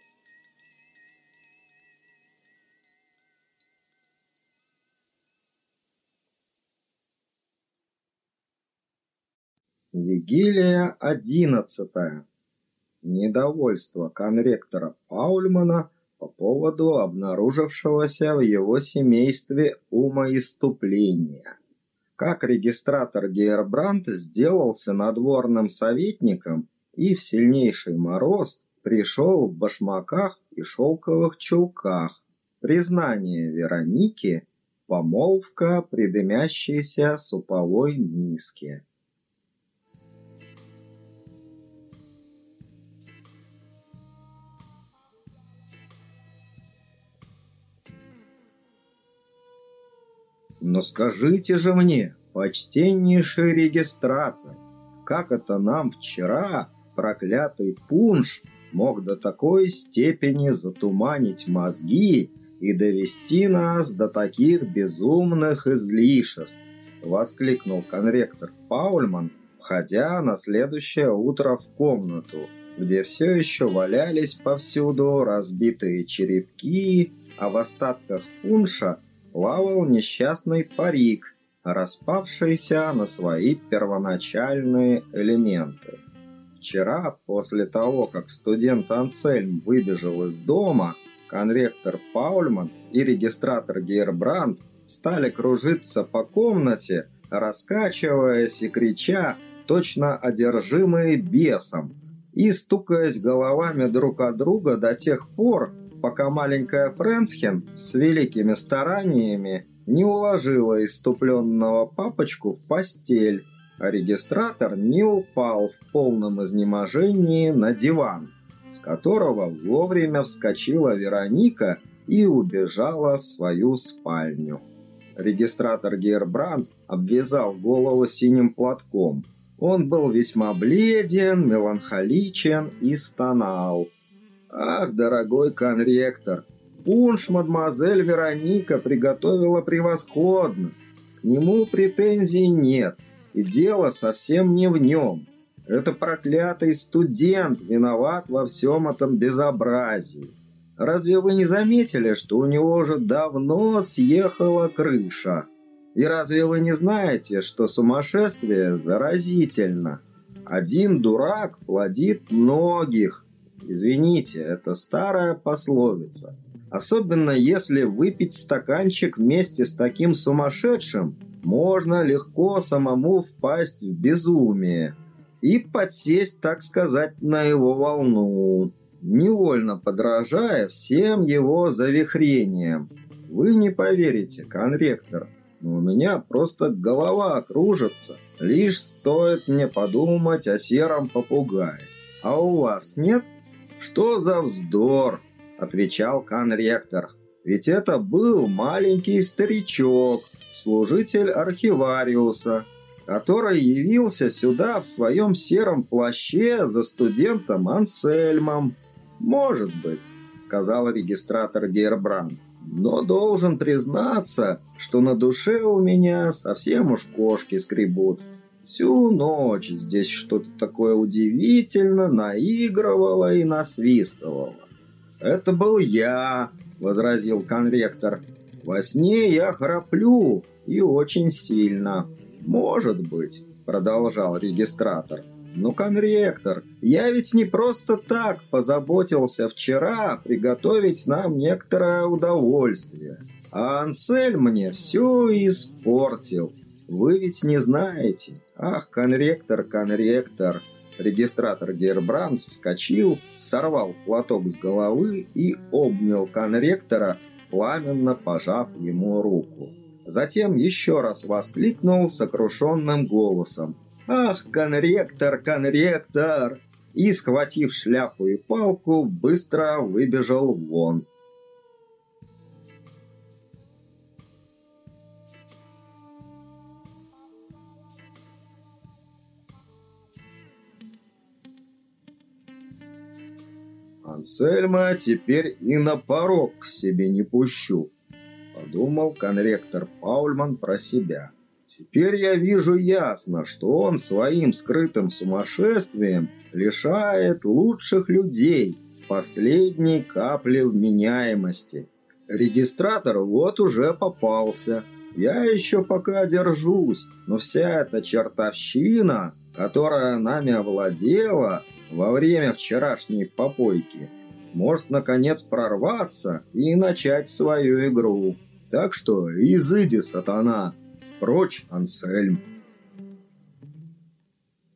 Вигилия одиннадцатая. Недовольство конректора Паульмана по поводу обнаружившегося в его семействе умоиступления. Как регистратор Гейербранд сделался надворным советником и в сильнейший мороз пришел в башмаках и шелковых чулках. Признание Вероники, помолвка при дымящейся суповой миске. Но скажите же мне, почтеннейший регистратор, как это нам вчера проклятый пунш мог до такой степени затуманить мозги и довести нас до таких безумных излишеств, воскликнул конректор Паульман, входя на следующее утро в комнату, где все еще валялись повсюду разбитые черепки, а в остатках пунша плавал несчастный парик, распавшийся на свои первоначальные элементы. Вчера, после того, как студент Ансельм выбежал из дома, конректор Паульман и регистратор Гейрбранд стали кружиться по комнате, раскачиваясь и крича, точно одержимые бесом, и стукаясь головами друг от друга до тех пор, пока маленькая Френсхен с великими стараниями не уложила иступленного папочку в постель, а регистратор не упал в полном изнеможении на диван, с которого вовремя вскочила Вероника и убежала в свою спальню. Регистратор Гербранд обвязал голову синим платком. Он был весьма бледен, меланхоличен и стонал. «Ах, дорогой конректор, пунш мадемуазель Вероника приготовила превосходно. К нему претензий нет, и дело совсем не в нем. Это проклятый студент виноват во всем этом безобразии. Разве вы не заметили, что у него уже давно съехала крыша? И разве вы не знаете, что сумасшествие заразительно? Один дурак плодит многих. Извините, это старая пословица. Особенно если выпить стаканчик вместе с таким сумасшедшим, можно легко самому впасть в безумие и подсесть, так сказать, на его волну, невольно подражая всем его завихрениям. Вы не поверите, конректор, но у меня просто голова кружится, лишь стоит мне подумать о сером попугае. А у вас нет? Что за вздор? Отвечал конректор. Ведь это был маленький старичок, служитель архивариуса, который явился сюда в своем сером плаще за студентом Ансельмом. «Может быть», — сказал регистратор Гербранд. «Но должен признаться, что на душе у меня совсем уж кошки скребут. Всю ночь здесь что-то такое удивительно наигрывало и насвистывало». «Это был я», — возразил конректор. «Во сне я храплю, и очень сильно». «Может быть», — продолжал регистратор. «Ну, конректор, я ведь не просто так позаботился вчера приготовить нам некоторое удовольствие. А Ансель мне все испортил. Вы ведь не знаете. Ах, конректор, конректор!» Регистратор Гербранд вскочил, сорвал платок с головы и обнял конректора, пламенно пожав ему руку. Затем еще раз воскликнул сокрушенным голосом. «Ах, конректор, конректор!» И, схватив шляпу и палку, быстро выбежал вон. Ансельма теперь и на порог к себе не пущу, подумал конректор Паульман про себя. Теперь я вижу ясно, что он своим скрытым сумасшествием лишает лучших людей последней капли вменяемости. Регистратор вот уже попался. Я еще пока держусь, но вся эта чертовщина, которая нами овладела во время вчерашней попойки, может наконец прорваться и начать свою игру. Так что изыди, сатана, прочь, Ансельм.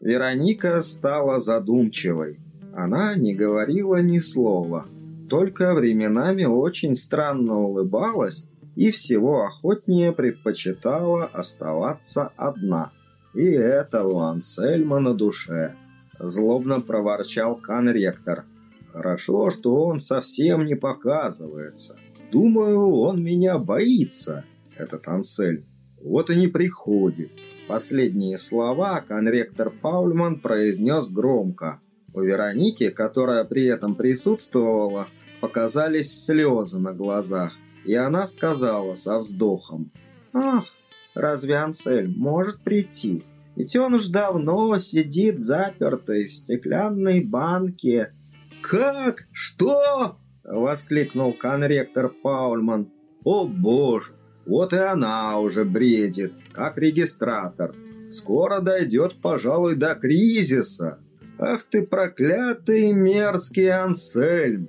Вероника стала задумчивой. Она не говорила ни слова, только временами очень странно улыбалась и всего охотнее предпочитала оставаться одна. И это у Ансельма на душе. Злобно проворчал конректор. Хорошо, что он совсем не показывается. Думаю, он меня боится, этот Ансель. вот и не приходит. Последние слова конректор Паульман произнес громко. У Вероники, которая при этом присутствовала, показались слезы на глазах, и она сказала со вздохом. «Ах, разве Ансель может прийти? Ведь он уж давно сидит запертый в стеклянной банке». «Как? Что?» — воскликнул конректор Паульман. «О боже! Вот и она уже бредит, как регистратор. Скоро дойдет, пожалуй, до кризиса. Ах ты проклятый мерзкий Ансельм!»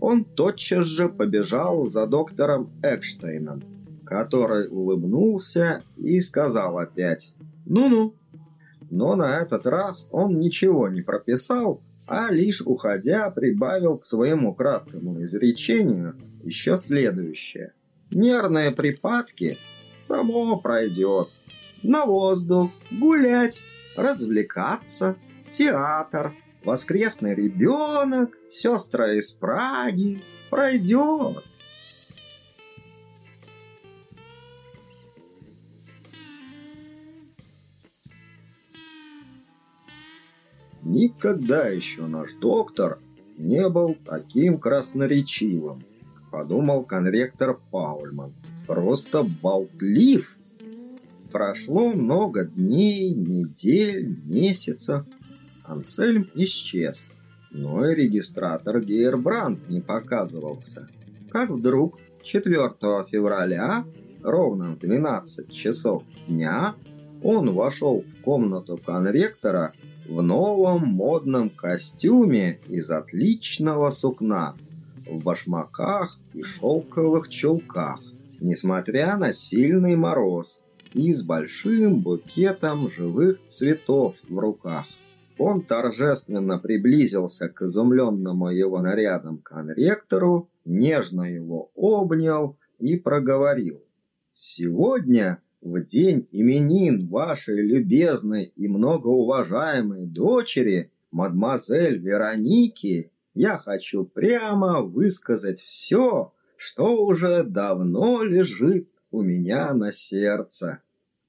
Он тотчас же побежал за доктором Экштейном, который улыбнулся и сказал опять «Ну-ну». Но на этот раз он ничего не прописал, а лишь уходя прибавил к своему краткому изречению еще следующее. Нервные припадки само пройдет. На воздух, гулять, развлекаться, театр, воскресный ребенок, сестра из Праги пройдет. Никогда еще наш доктор не был таким красноречивым, подумал конректор Паульман. Просто болтлив. Прошло много дней, недель, месяцев. Ансельм исчез, но и регистратор Гейербранд не показывался. Как вдруг 4 февраля, ровно в 12 часов дня, он вошел в комнату конректора в новом модном костюме из отличного сукна, в башмаках и шелковых чулках, несмотря на сильный мороз, и с большим букетом живых цветов в руках. Он торжественно приблизился к изумленному его нарядом конректору, нежно его обнял и проговорил. «Сегодня в день именин вашей любезной и многоуважаемой дочери, мадемуазель Вероники, я хочу прямо высказать все, что уже давно лежит у меня на сердце.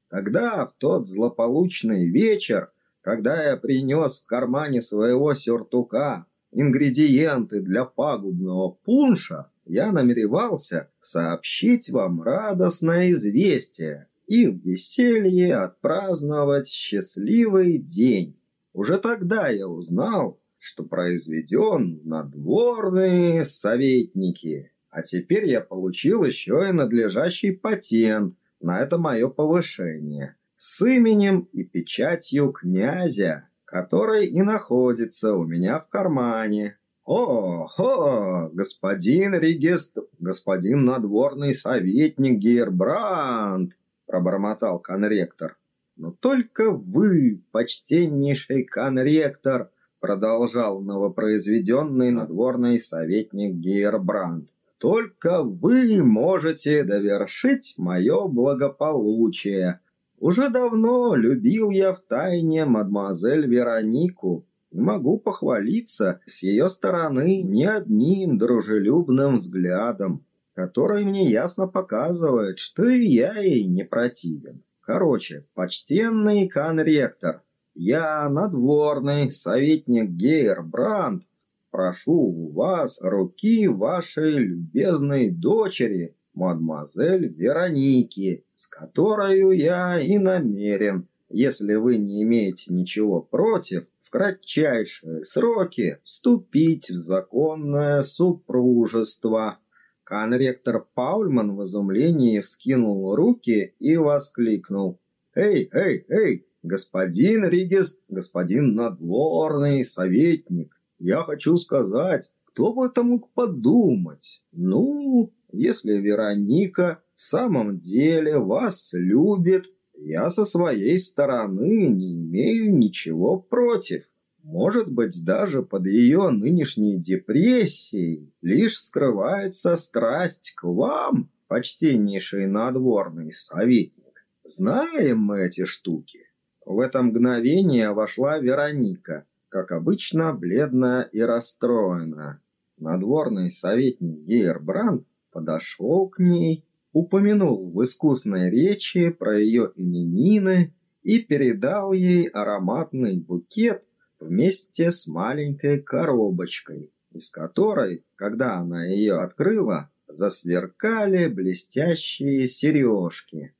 Тогда, в тот злополучный вечер, когда я принес в кармане своего сюртука ингредиенты для пагубного пунша, я намеревался сообщить вам радостное известие и в веселье отпраздновать счастливый день. Уже тогда я узнал, что произведен надворные советники, а теперь я получил еще и надлежащий патент на это мое повышение с именем и печатью князя, который и находится у меня в кармане. «О-хо, господин регистр, господин надворный советник Гербранд!» – пробормотал конректор. «Но только вы, почтеннейший конректор!» – продолжал новопроизведенный надворный советник Гербранд. «Только вы можете довершить мое благополучие. Уже давно любил я в тайне мадемуазель Веронику, не могу похвалиться с ее стороны ни одним дружелюбным взглядом, который мне ясно показывает, что и я ей не противен. Короче, почтенный конректор, я надворный советник Гейр Бранд, прошу у вас руки вашей любезной дочери, мадемуазель Вероники, с которой я и намерен, если вы не имеете ничего против, кратчайшие сроки вступить в законное супружество. Конректор Паульман в изумлении вскинул руки и воскликнул. «Эй, эй, эй, господин Ригес, господин надворный советник, я хочу сказать, кто бы это мог подумать? Ну, если Вероника в самом деле вас любит, я со своей стороны не имею ничего против. Может быть, даже под ее нынешней депрессией лишь скрывается страсть к вам, почтеннейший надворный советник. Знаем мы эти штуки. В это мгновение вошла Вероника, как обычно, бледная и расстроенная. Надворный советник Гейербранд подошел к ней упомянул в искусной речи про ее именины и передал ей ароматный букет вместе с маленькой коробочкой, из которой, когда она ее открыла, засверкали блестящие сережки.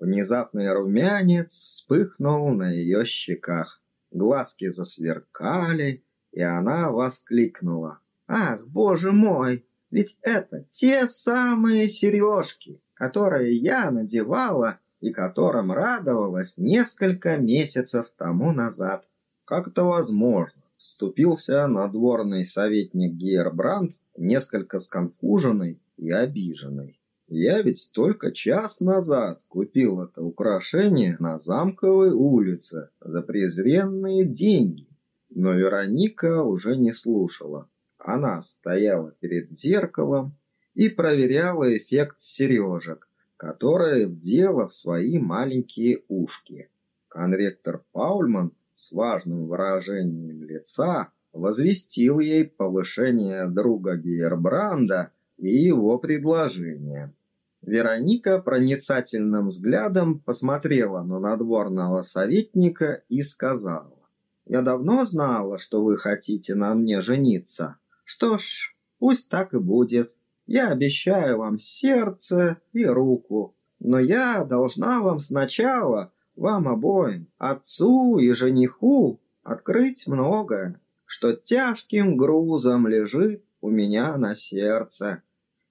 Внезапный румянец вспыхнул на ее щеках. Глазки засверкали, и она воскликнула. «Ах, боже мой! Ведь это те самые сережки, которые я надевала и которым радовалась несколько месяцев тому назад. Как это возможно? Вступился надворный советник Гейербранд, несколько сконфуженный и обиженный. Я ведь только час назад купил это украшение на Замковой улице за презренные деньги. Но Вероника уже не слушала. Она стояла перед зеркалом и проверяла эффект сережек, которые вдела в свои маленькие ушки. Конректор Паульман с важным выражением лица возвестил ей повышение друга Гейербранда и его предложение. Вероника проницательным взглядом посмотрела на надворного советника и сказала, «Я давно знала, что вы хотите на мне жениться. Что ж, пусть так и будет. Я обещаю вам сердце и руку, но я должна вам сначала, вам обоим, отцу и жениху, открыть многое, что тяжким грузом лежит у меня на сердце.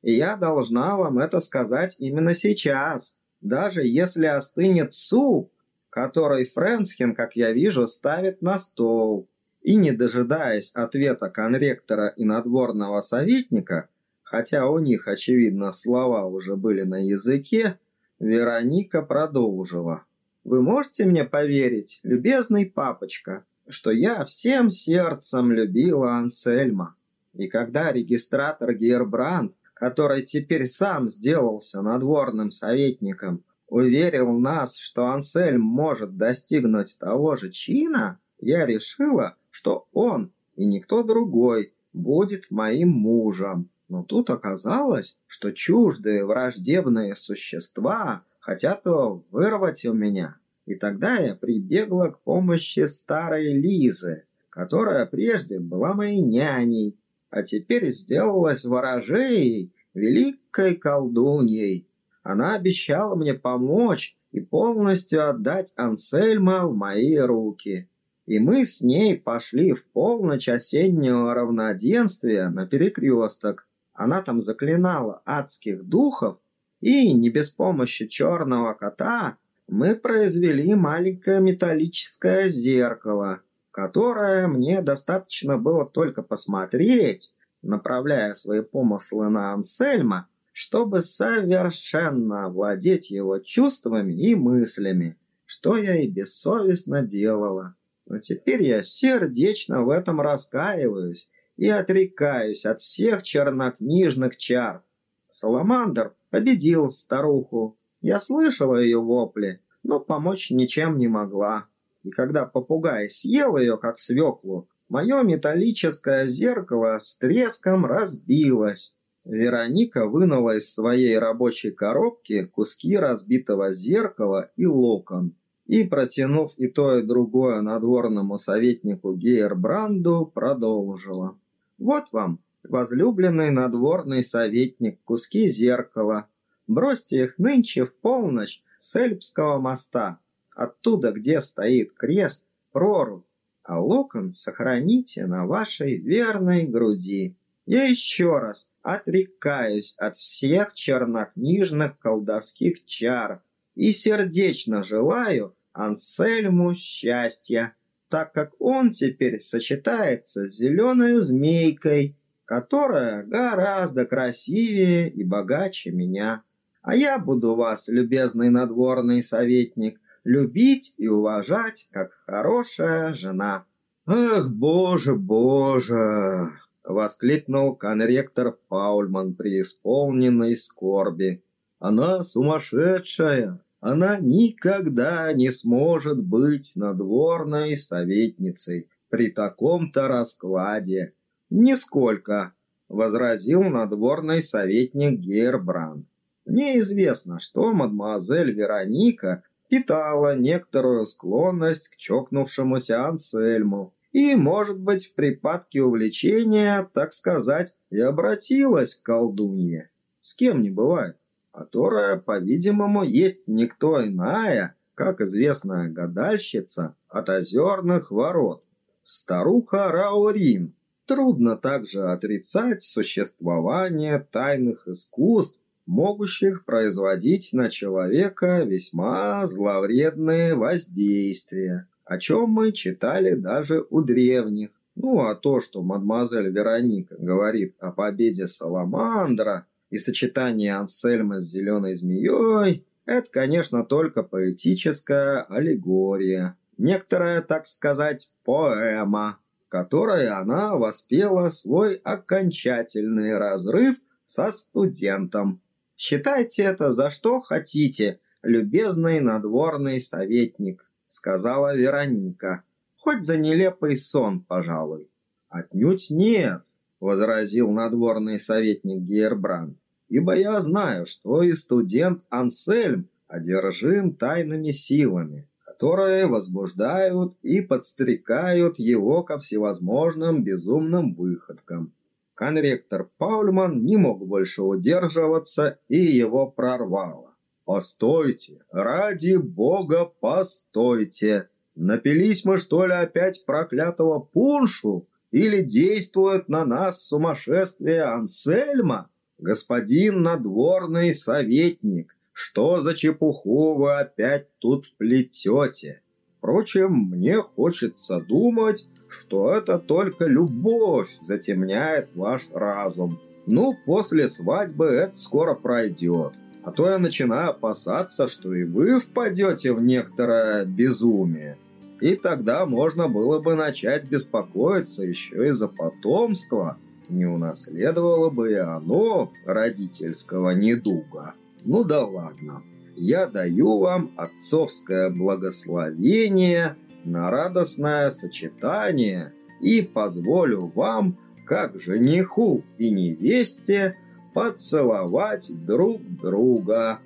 И я должна вам это сказать именно сейчас, даже если остынет суп, который Френсхен, как я вижу, ставит на стол и, не дожидаясь ответа конректора и надворного советника, хотя у них, очевидно, слова уже были на языке, Вероника продолжила. «Вы можете мне поверить, любезный папочка, что я всем сердцем любила Ансельма? И когда регистратор Гербранд, который теперь сам сделался надворным советником, уверил нас, что Ансельм может достигнуть того же чина, я решила, что он и никто другой будет моим мужем. Но тут оказалось, что чуждые враждебные существа хотят его вырвать у меня. И тогда я прибегла к помощи старой Лизы, которая прежде была моей няней, а теперь сделалась ворожеей, великой колдуньей. Она обещала мне помочь и полностью отдать Ансельма в мои руки и мы с ней пошли в полночь осеннего равноденствия на перекресток. Она там заклинала адских духов, и не без помощи черного кота мы произвели маленькое металлическое зеркало, которое мне достаточно было только посмотреть, направляя свои помыслы на Ансельма, чтобы совершенно овладеть его чувствами и мыслями, что я и бессовестно делала. Но теперь я сердечно в этом раскаиваюсь и отрекаюсь от всех чернокнижных чар. Саламандр победил старуху. Я слышала ее вопли, но помочь ничем не могла. И когда попугай съел ее, как свеклу, мое металлическое зеркало с треском разбилось. Вероника вынула из своей рабочей коробки куски разбитого зеркала и локон и, протянув и то, и другое надворному советнику Гейербранду, продолжила. «Вот вам, возлюбленный надворный советник, куски зеркала. Бросьте их нынче в полночь с Эльпского моста, оттуда, где стоит крест, прорубь, а локон сохраните на вашей верной груди. Я еще раз отрекаюсь от всех чернокнижных колдовских чар и сердечно желаю, Ансельму счастья, так как он теперь сочетается с зеленой змейкой, которая гораздо красивее и богаче меня. А я буду вас, любезный надворный советник, любить и уважать, как хорошая жена». «Ах, боже, боже!» — воскликнул конректор Паульман при исполненной скорби. «Она сумасшедшая!» она никогда не сможет быть надворной советницей при таком-то раскладе. Нисколько, возразил надворный советник Гербранд. Мне известно, что мадемуазель Вероника питала некоторую склонность к чокнувшемуся Ансельму, и, может быть, в припадке увлечения, так сказать, и обратилась к колдунье. С кем не бывает, которая, по-видимому, есть никто иная, как известная гадальщица от озерных ворот. Старуха Раурин. Трудно также отрицать существование тайных искусств, могущих производить на человека весьма зловредные воздействия о чем мы читали даже у древних. Ну, а то, что мадемуазель Вероника говорит о победе Саламандра и сочетании Ансельма с зеленой змеей, это, конечно, только поэтическая аллегория. Некоторая, так сказать, поэма, которой она воспела свой окончательный разрыв со студентом. Считайте это за что хотите, любезный надворный советник сказала Вероника. Хоть за нелепый сон, пожалуй. Отнюдь нет, возразил надворный советник Гейербранд. Ибо я знаю, что и студент Ансельм одержим тайными силами, которые возбуждают и подстрекают его ко всевозможным безумным выходкам. Конректор Паульман не мог больше удерживаться, и его прорвало. «Постойте! Ради бога, постойте! Напились мы, что ли, опять проклятого пуншу? Или действует на нас сумасшествие Ансельма? Господин надворный советник, что за чепуху вы опять тут плетете? Впрочем, мне хочется думать, что это только любовь затемняет ваш разум. Ну, после свадьбы это скоро пройдет. А то я начинаю опасаться, что и вы впадете в некоторое безумие. И тогда можно было бы начать беспокоиться еще и за потомство. Не унаследовало бы и оно родительского недуга. Ну да ладно. Я даю вам отцовское благословение на радостное сочетание и позволю вам, как жениху и невесте, поцеловать друг друга,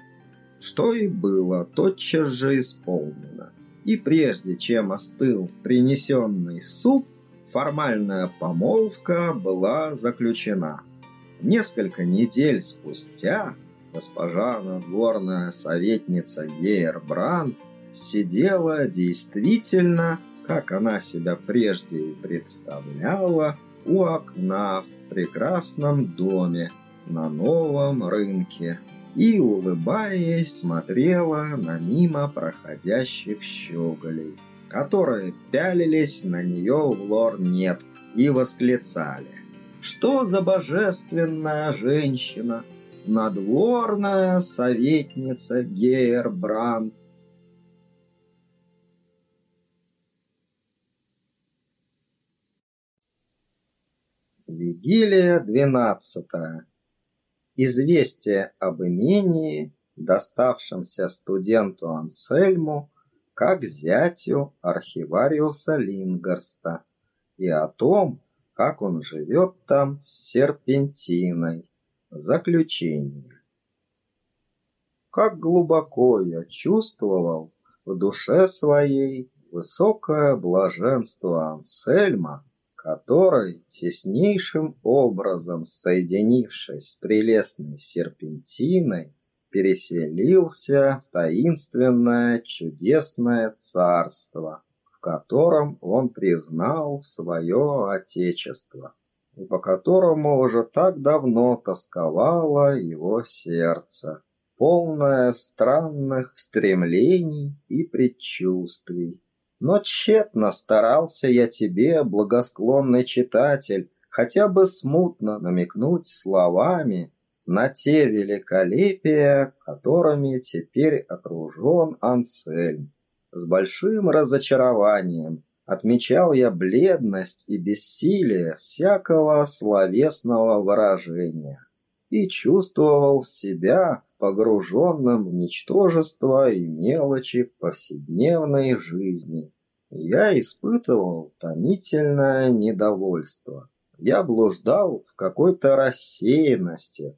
что и было тотчас же исполнено. И прежде чем остыл принесенный суп, формальная помолвка была заключена. Несколько недель спустя госпожа надворная советница Гейербранд сидела действительно, как она себя прежде и представляла, у окна в прекрасном доме, на новом рынке и, улыбаясь, смотрела на мимо проходящих щеголей, которые пялились на нее в лор-нет и восклицали. «Что за божественная женщина! Надворная советница Гейербранд!» Вигилия двенадцатая известие об имении, доставшемся студенту Ансельму, как зятю архивариуса Лингарста, и о том, как он живет там с серпентиной. Заключение. Как глубоко я чувствовал в душе своей высокое блаженство Ансельма, который, теснейшим образом соединившись с прелестной серпентиной, переселился в таинственное чудесное царство, в котором он признал свое отечество, и по которому уже так давно тосковало его сердце, полное странных стремлений и предчувствий. Но тщетно старался я тебе, благосклонный читатель, хотя бы смутно намекнуть словами на те великолепия, которыми теперь окружен Ансельм. С большим разочарованием отмечал я бледность и бессилие всякого словесного выражения и чувствовал себя погруженным в ничтожество и мелочи повседневной жизни. Я испытывал томительное недовольство. Я блуждал в какой-то рассеянности.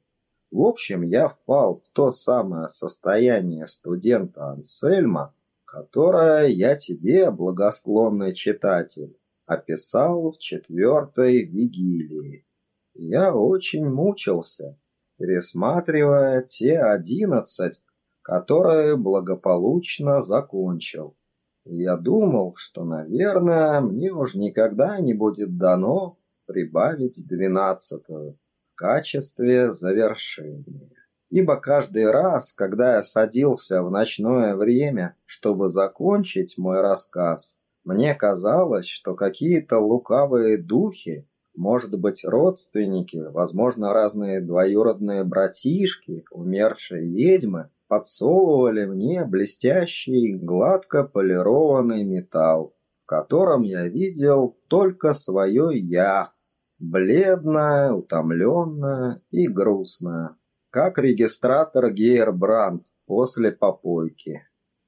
В общем, я впал в то самое состояние студента Ансельма, которое я тебе, благосклонный читатель, описал в четвертой вигилии. Я очень мучился, пересматривая те одиннадцать, которые благополучно закончил. Я думал, что, наверное, мне уж никогда не будет дано прибавить двенадцатую в качестве завершения. Ибо каждый раз, когда я садился в ночное время, чтобы закончить мой рассказ, мне казалось, что какие-то лукавые духи, может быть, родственники, возможно, разные двоюродные братишки умершей ведьмы, подсовывали мне блестящий, гладко полированный металл, в котором я видел только свое «я», бледное, утомленное и грустное, как регистратор Гейербранд после попойки.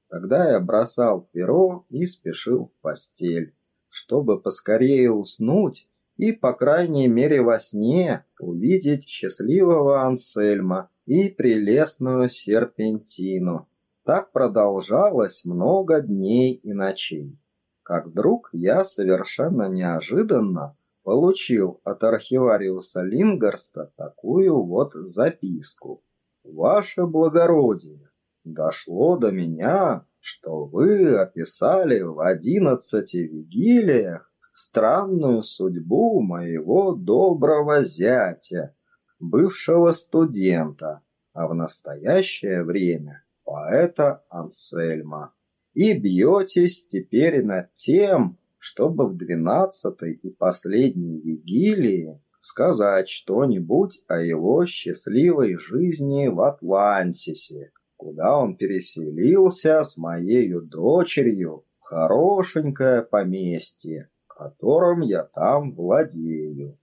Тогда я бросал перо и спешил в постель, чтобы поскорее уснуть и, по крайней мере, во сне увидеть счастливого Ансельма и прелестную серпентину. Так продолжалось много дней и ночей. Как вдруг я совершенно неожиданно получил от архивариуса Лингарста такую вот записку. «Ваше благородие, дошло до меня, что вы описали в одиннадцати вигилиях странную судьбу моего доброго зятя, бывшего студента, а в настоящее время поэта Ансельма. И бьетесь теперь над тем, чтобы в двенадцатой и последней вигилии сказать что-нибудь о его счастливой жизни в Атлантисе, куда он переселился с моей дочерью в хорошенькое поместье, которым я там владею.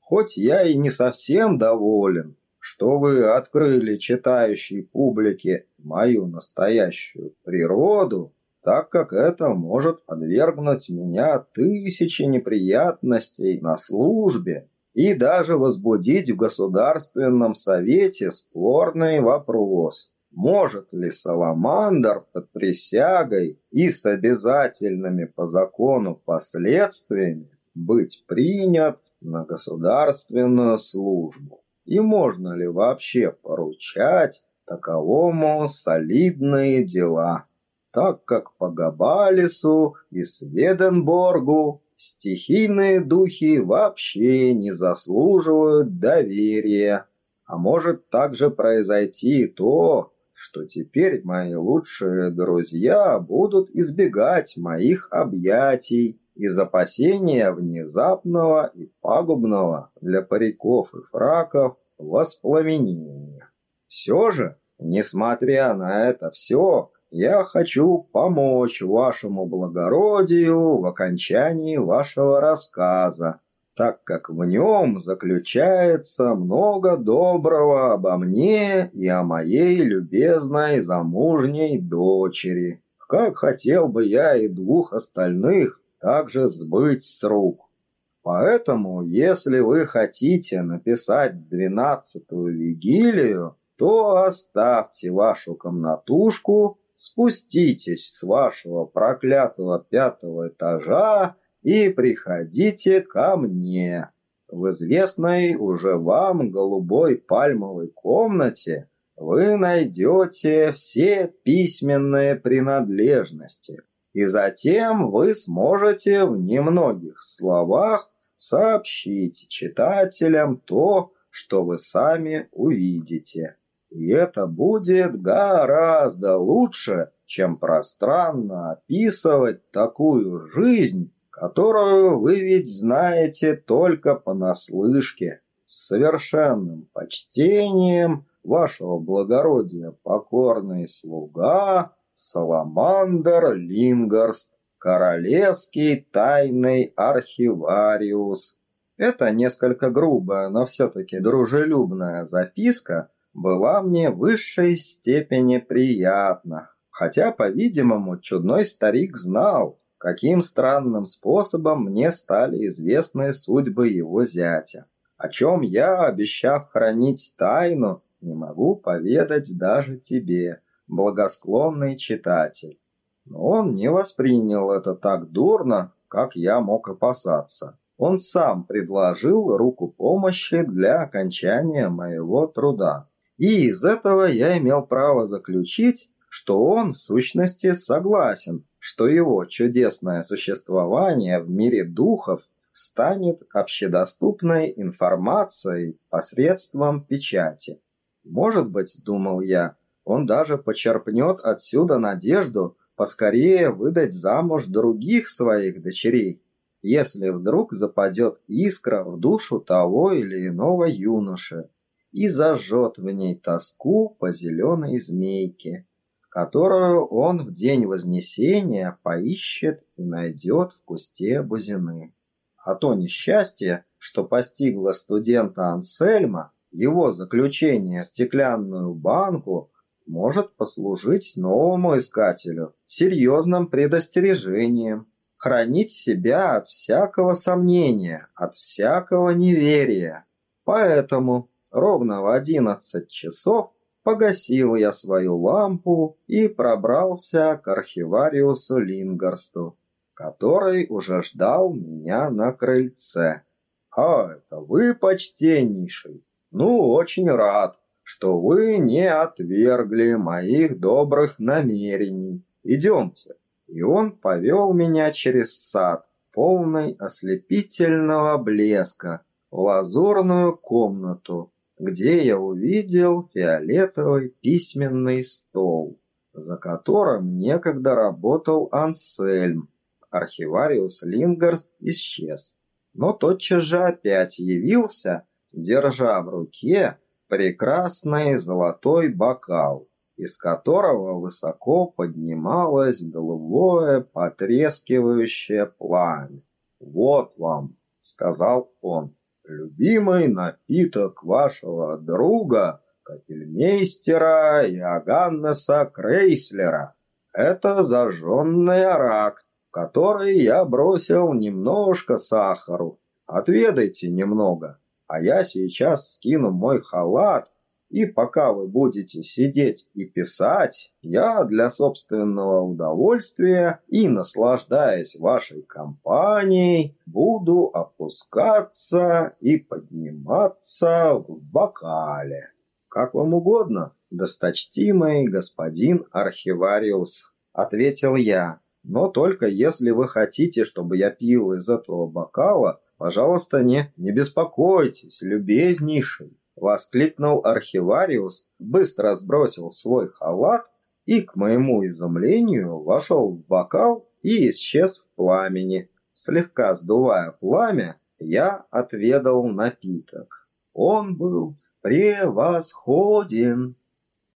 Хоть я и не совсем доволен, что вы открыли читающей публике мою настоящую природу, так как это может подвергнуть меня тысячи неприятностей на службе и даже возбудить в Государственном Совете спорный вопрос, может ли Саламандр под присягой и с обязательными по закону последствиями быть принят на государственную службу? И можно ли вообще поручать таковому солидные дела? Так как по Габалису и Сведенборгу стихийные духи вообще не заслуживают доверия. А может также произойти то, что теперь мои лучшие друзья будут избегать моих объятий из опасения внезапного и пагубного для париков и фраков воспламенения. Все же, несмотря на это все, я хочу помочь вашему благородию в окончании вашего рассказа, так как в нем заключается много доброго обо мне и о моей любезной замужней дочери. Как хотел бы я и двух остальных также сбыть с рук. Поэтому, если вы хотите написать двенадцатую вигилию, то оставьте вашу комнатушку, спуститесь с вашего проклятого пятого этажа и приходите ко мне. В известной уже вам голубой пальмовой комнате вы найдете все письменные принадлежности, и затем вы сможете в немногих словах сообщить читателям то, что вы сами увидите. И это будет гораздо лучше, чем пространно описывать такую жизнь, которую вы ведь знаете только понаслышке, с совершенным почтением вашего благородия покорный слуга Саламандр Лингарст, королевский тайный архивариус. Это несколько грубая, но все-таки дружелюбная записка была мне в высшей степени приятна. Хотя, по-видимому, чудной старик знал, каким странным способом мне стали известны судьбы его зятя, о чем я, обещав хранить тайну, не могу поведать даже тебе, благосклонный читатель. Но он не воспринял это так дурно, как я мог опасаться. Он сам предложил руку помощи для окончания моего труда. И из этого я имел право заключить, что он в сущности согласен, что его чудесное существование в мире духов станет общедоступной информацией посредством печати. Может быть, думал я, он даже почерпнет отсюда надежду поскорее выдать замуж других своих дочерей, если вдруг западет искра в душу того или иного юноши и зажжет в ней тоску по зеленой змейке, которую он в день Вознесения поищет и найдет в кусте бузины. А то несчастье, что постигло студента Ансельма, его заключение в стеклянную банку, может послужить новому искателю серьезным предостережением, хранить себя от всякого сомнения, от всякого неверия. Поэтому ровно в одиннадцать часов погасил я свою лампу и пробрался к архивариусу Лингарсту, который уже ждал меня на крыльце. «А, это вы, почтеннейший? Ну, очень рад, что вы не отвергли моих добрых намерений. Идемте». И он повел меня через сад, полный ослепительного блеска, в лазурную комнату, где я увидел фиолетовый письменный стол, за которым некогда работал Ансельм. Архивариус Лингарст исчез, но тотчас же опять явился, держа в руке прекрасный золотой бокал, из которого высоко поднималось голубое потрескивающее пламя. «Вот вам», — сказал он, любимый напиток вашего друга, капельмейстера Иоганнеса Крейслера. Это зажженный арак, который я бросил немножко сахару. Отведайте немного, а я сейчас скину мой халат и пока вы будете сидеть и писать, я для собственного удовольствия и наслаждаясь вашей компанией, буду опускаться и подниматься в бокале. Как вам угодно, досточтимый господин архивариус, ответил я. Но только если вы хотите, чтобы я пил из этого бокала, пожалуйста, не, не беспокойтесь, любезнейший. Воскликнул архивариус, быстро сбросил свой халат и, к моему изумлению, вошел в бокал и исчез в пламени. Слегка сдувая пламя, я отведал напиток. Он был превосходен.